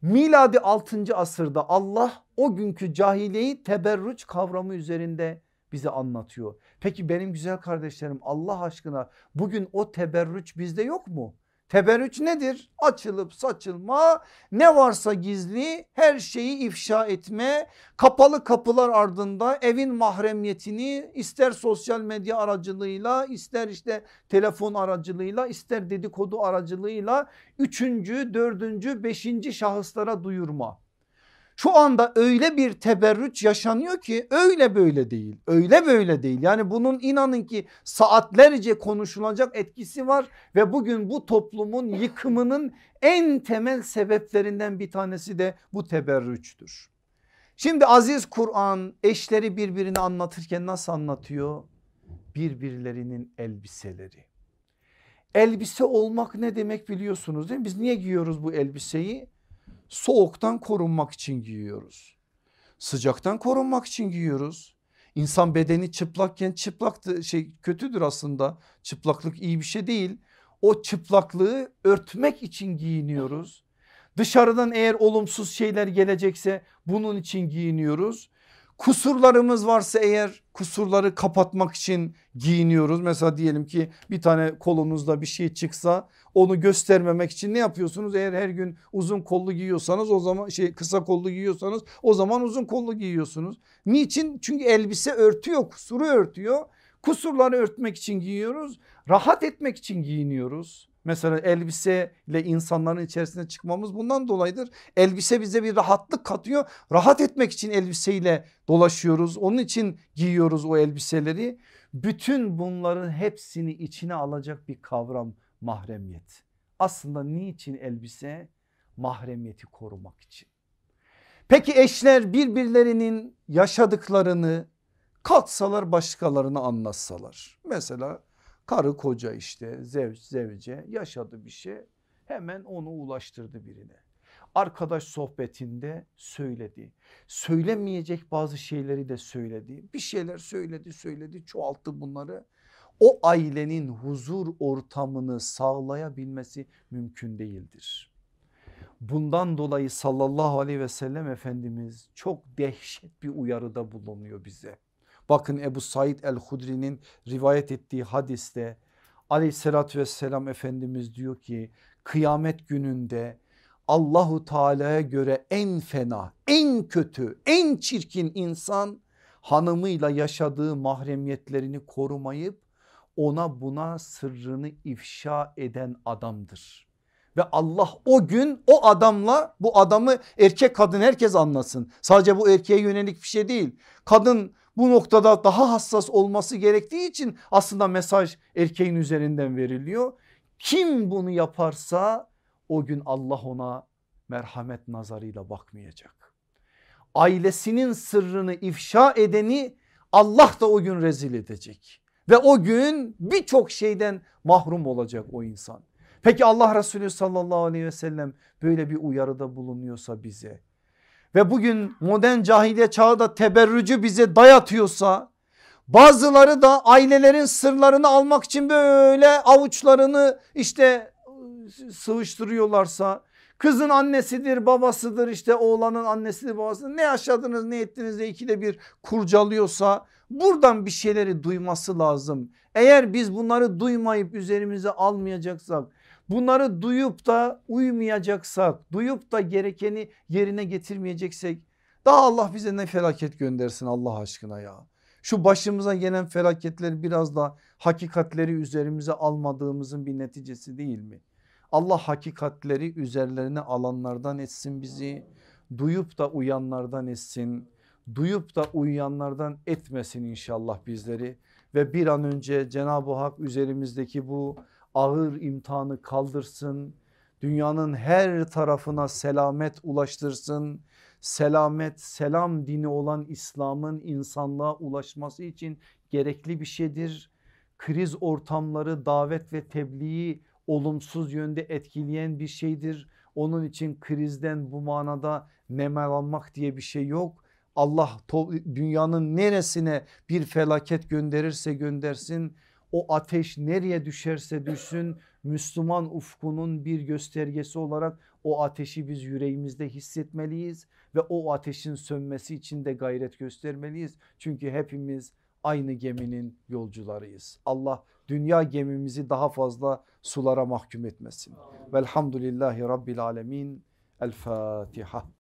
Miladi 6. asırda Allah o günkü cahiliyeyi teberrüç kavramı üzerinde bize anlatıyor. Peki benim güzel kardeşlerim Allah aşkına bugün o teberrüç bizde yok mu? Teberrüç nedir? Açılıp saçılma ne varsa gizli her şeyi ifşa etme kapalı kapılar ardında evin mahremiyetini ister sosyal medya aracılığıyla ister işte telefon aracılığıyla ister dedikodu aracılığıyla üçüncü dördüncü beşinci şahıslara duyurma. Şu anda öyle bir teberrüç yaşanıyor ki öyle böyle değil. Öyle böyle değil. Yani bunun inanın ki saatlerce konuşulacak etkisi var ve bugün bu toplumun yıkımının en temel sebeplerinden bir tanesi de bu teberrüçtür. Şimdi aziz Kur'an eşleri birbirini anlatırken nasıl anlatıyor? Birbirlerinin elbiseleri. Elbise olmak ne demek biliyorsunuz değil mi? Biz niye giyiyoruz bu elbiseyi? Soğuktan korunmak için giyiyoruz. Sıcaktan korunmak için giyiyoruz. İnsan bedeni çıplakken çıplak şey kötüdür aslında. Çıplaklık iyi bir şey değil. O çıplaklığı örtmek için giyiniyoruz. Dışarıdan eğer olumsuz şeyler gelecekse bunun için giyiniyoruz. Kusurlarımız varsa eğer kusurları kapatmak için giyiniyoruz. Mesela diyelim ki bir tane kolunuzda bir şey çıksa onu göstermemek için ne yapıyorsunuz? Eğer her gün uzun kollu giyiyorsanız o zaman şey kısa kollu giyiyorsanız o zaman uzun kollu giyiyorsunuz. Niçin? Çünkü elbise örtüyor kusuru örtüyor. Kusurları örtmek için giyiyoruz. Rahat etmek için giyiniyoruz. Mesela elbiseyle insanların içerisine çıkmamız bundan dolayıdır. Elbise bize bir rahatlık katıyor. Rahat etmek için elbiseyle dolaşıyoruz. Onun için giyiyoruz o elbiseleri. Bütün bunların hepsini içine alacak bir kavram mahremiyet. Aslında niçin elbise? Mahremiyeti korumak için. Peki eşler birbirlerinin yaşadıklarını katsalar başkalarına anlatsalar. Mesela karı koca işte zevç zevce yaşadı bir şey hemen onu ulaştırdı birine. Arkadaş sohbetinde söyledi. Söylemeyecek bazı şeyleri de söyledi. Bir şeyler söyledi söyledi çoğalttı bunları o ailenin huzur ortamını sağlayabilmesi mümkün değildir. Bundan dolayı sallallahu aleyhi ve sellem Efendimiz çok dehşet bir uyarıda bulunuyor bize. Bakın Ebu Said el-Hudri'nin rivayet ettiği hadiste aleyhissalatü vesselam Efendimiz diyor ki kıyamet gününde Allahu Teala'ya göre en fena, en kötü, en çirkin insan hanımıyla yaşadığı mahremiyetlerini korumayıp ona buna sırrını ifşa eden adamdır. Ve Allah o gün o adamla bu adamı erkek kadın herkes anlasın. Sadece bu erkeğe yönelik bir şey değil. Kadın bu noktada daha hassas olması gerektiği için aslında mesaj erkeğin üzerinden veriliyor. Kim bunu yaparsa o gün Allah ona merhamet nazarıyla bakmayacak. Ailesinin sırrını ifşa edeni Allah da o gün rezil edecek. Ve o gün birçok şeyden mahrum olacak o insan. Peki Allah Resulü sallallahu aleyhi ve sellem böyle bir uyarıda bulunuyorsa bize ve bugün modern cahiliye çağı da teberrücü bize dayatıyorsa bazıları da ailelerin sırlarını almak için böyle avuçlarını işte ıı, sıvıştırıyorlarsa kızın annesidir babasıdır işte oğlanın annesidir babasıdır ne yaşadınız ne ettiniz de ikide bir kurcalıyorsa buradan bir şeyleri duyması lazım. Eğer biz bunları duymayıp üzerimize almayacaksak bunları duyup da uymayacaksak duyup da gerekeni yerine getirmeyeceksek daha Allah bize ne felaket göndersin Allah aşkına ya. Şu başımıza gelen felaketleri biraz da hakikatleri üzerimize almadığımızın bir neticesi değil mi? Allah hakikatleri üzerlerine alanlardan etsin bizi. Duyup da uyanlardan etsin duyup da uyuyanlardan etmesin inşallah bizleri ve bir an önce Cenab-ı Hak üzerimizdeki bu ağır imtihanı kaldırsın. Dünyanın her tarafına selamet ulaştırsın. Selamet selam dini olan İslam'ın insanlığa ulaşması için gerekli bir şeydir. Kriz ortamları davet ve tebliği olumsuz yönde etkileyen bir şeydir. Onun için krizden bu manada nemalanmak diye bir şey yok Allah dünyanın neresine bir felaket gönderirse göndersin o ateş nereye düşerse düşsün Müslüman ufkunun bir göstergesi olarak o ateşi biz yüreğimizde hissetmeliyiz ve o ateşin sönmesi için de gayret göstermeliyiz. Çünkü hepimiz aynı geminin yolcularıyız. Allah dünya gemimizi daha fazla sulara mahkum etmesin. Velhamdülillahi Rabbil Alemin. El Fatiha.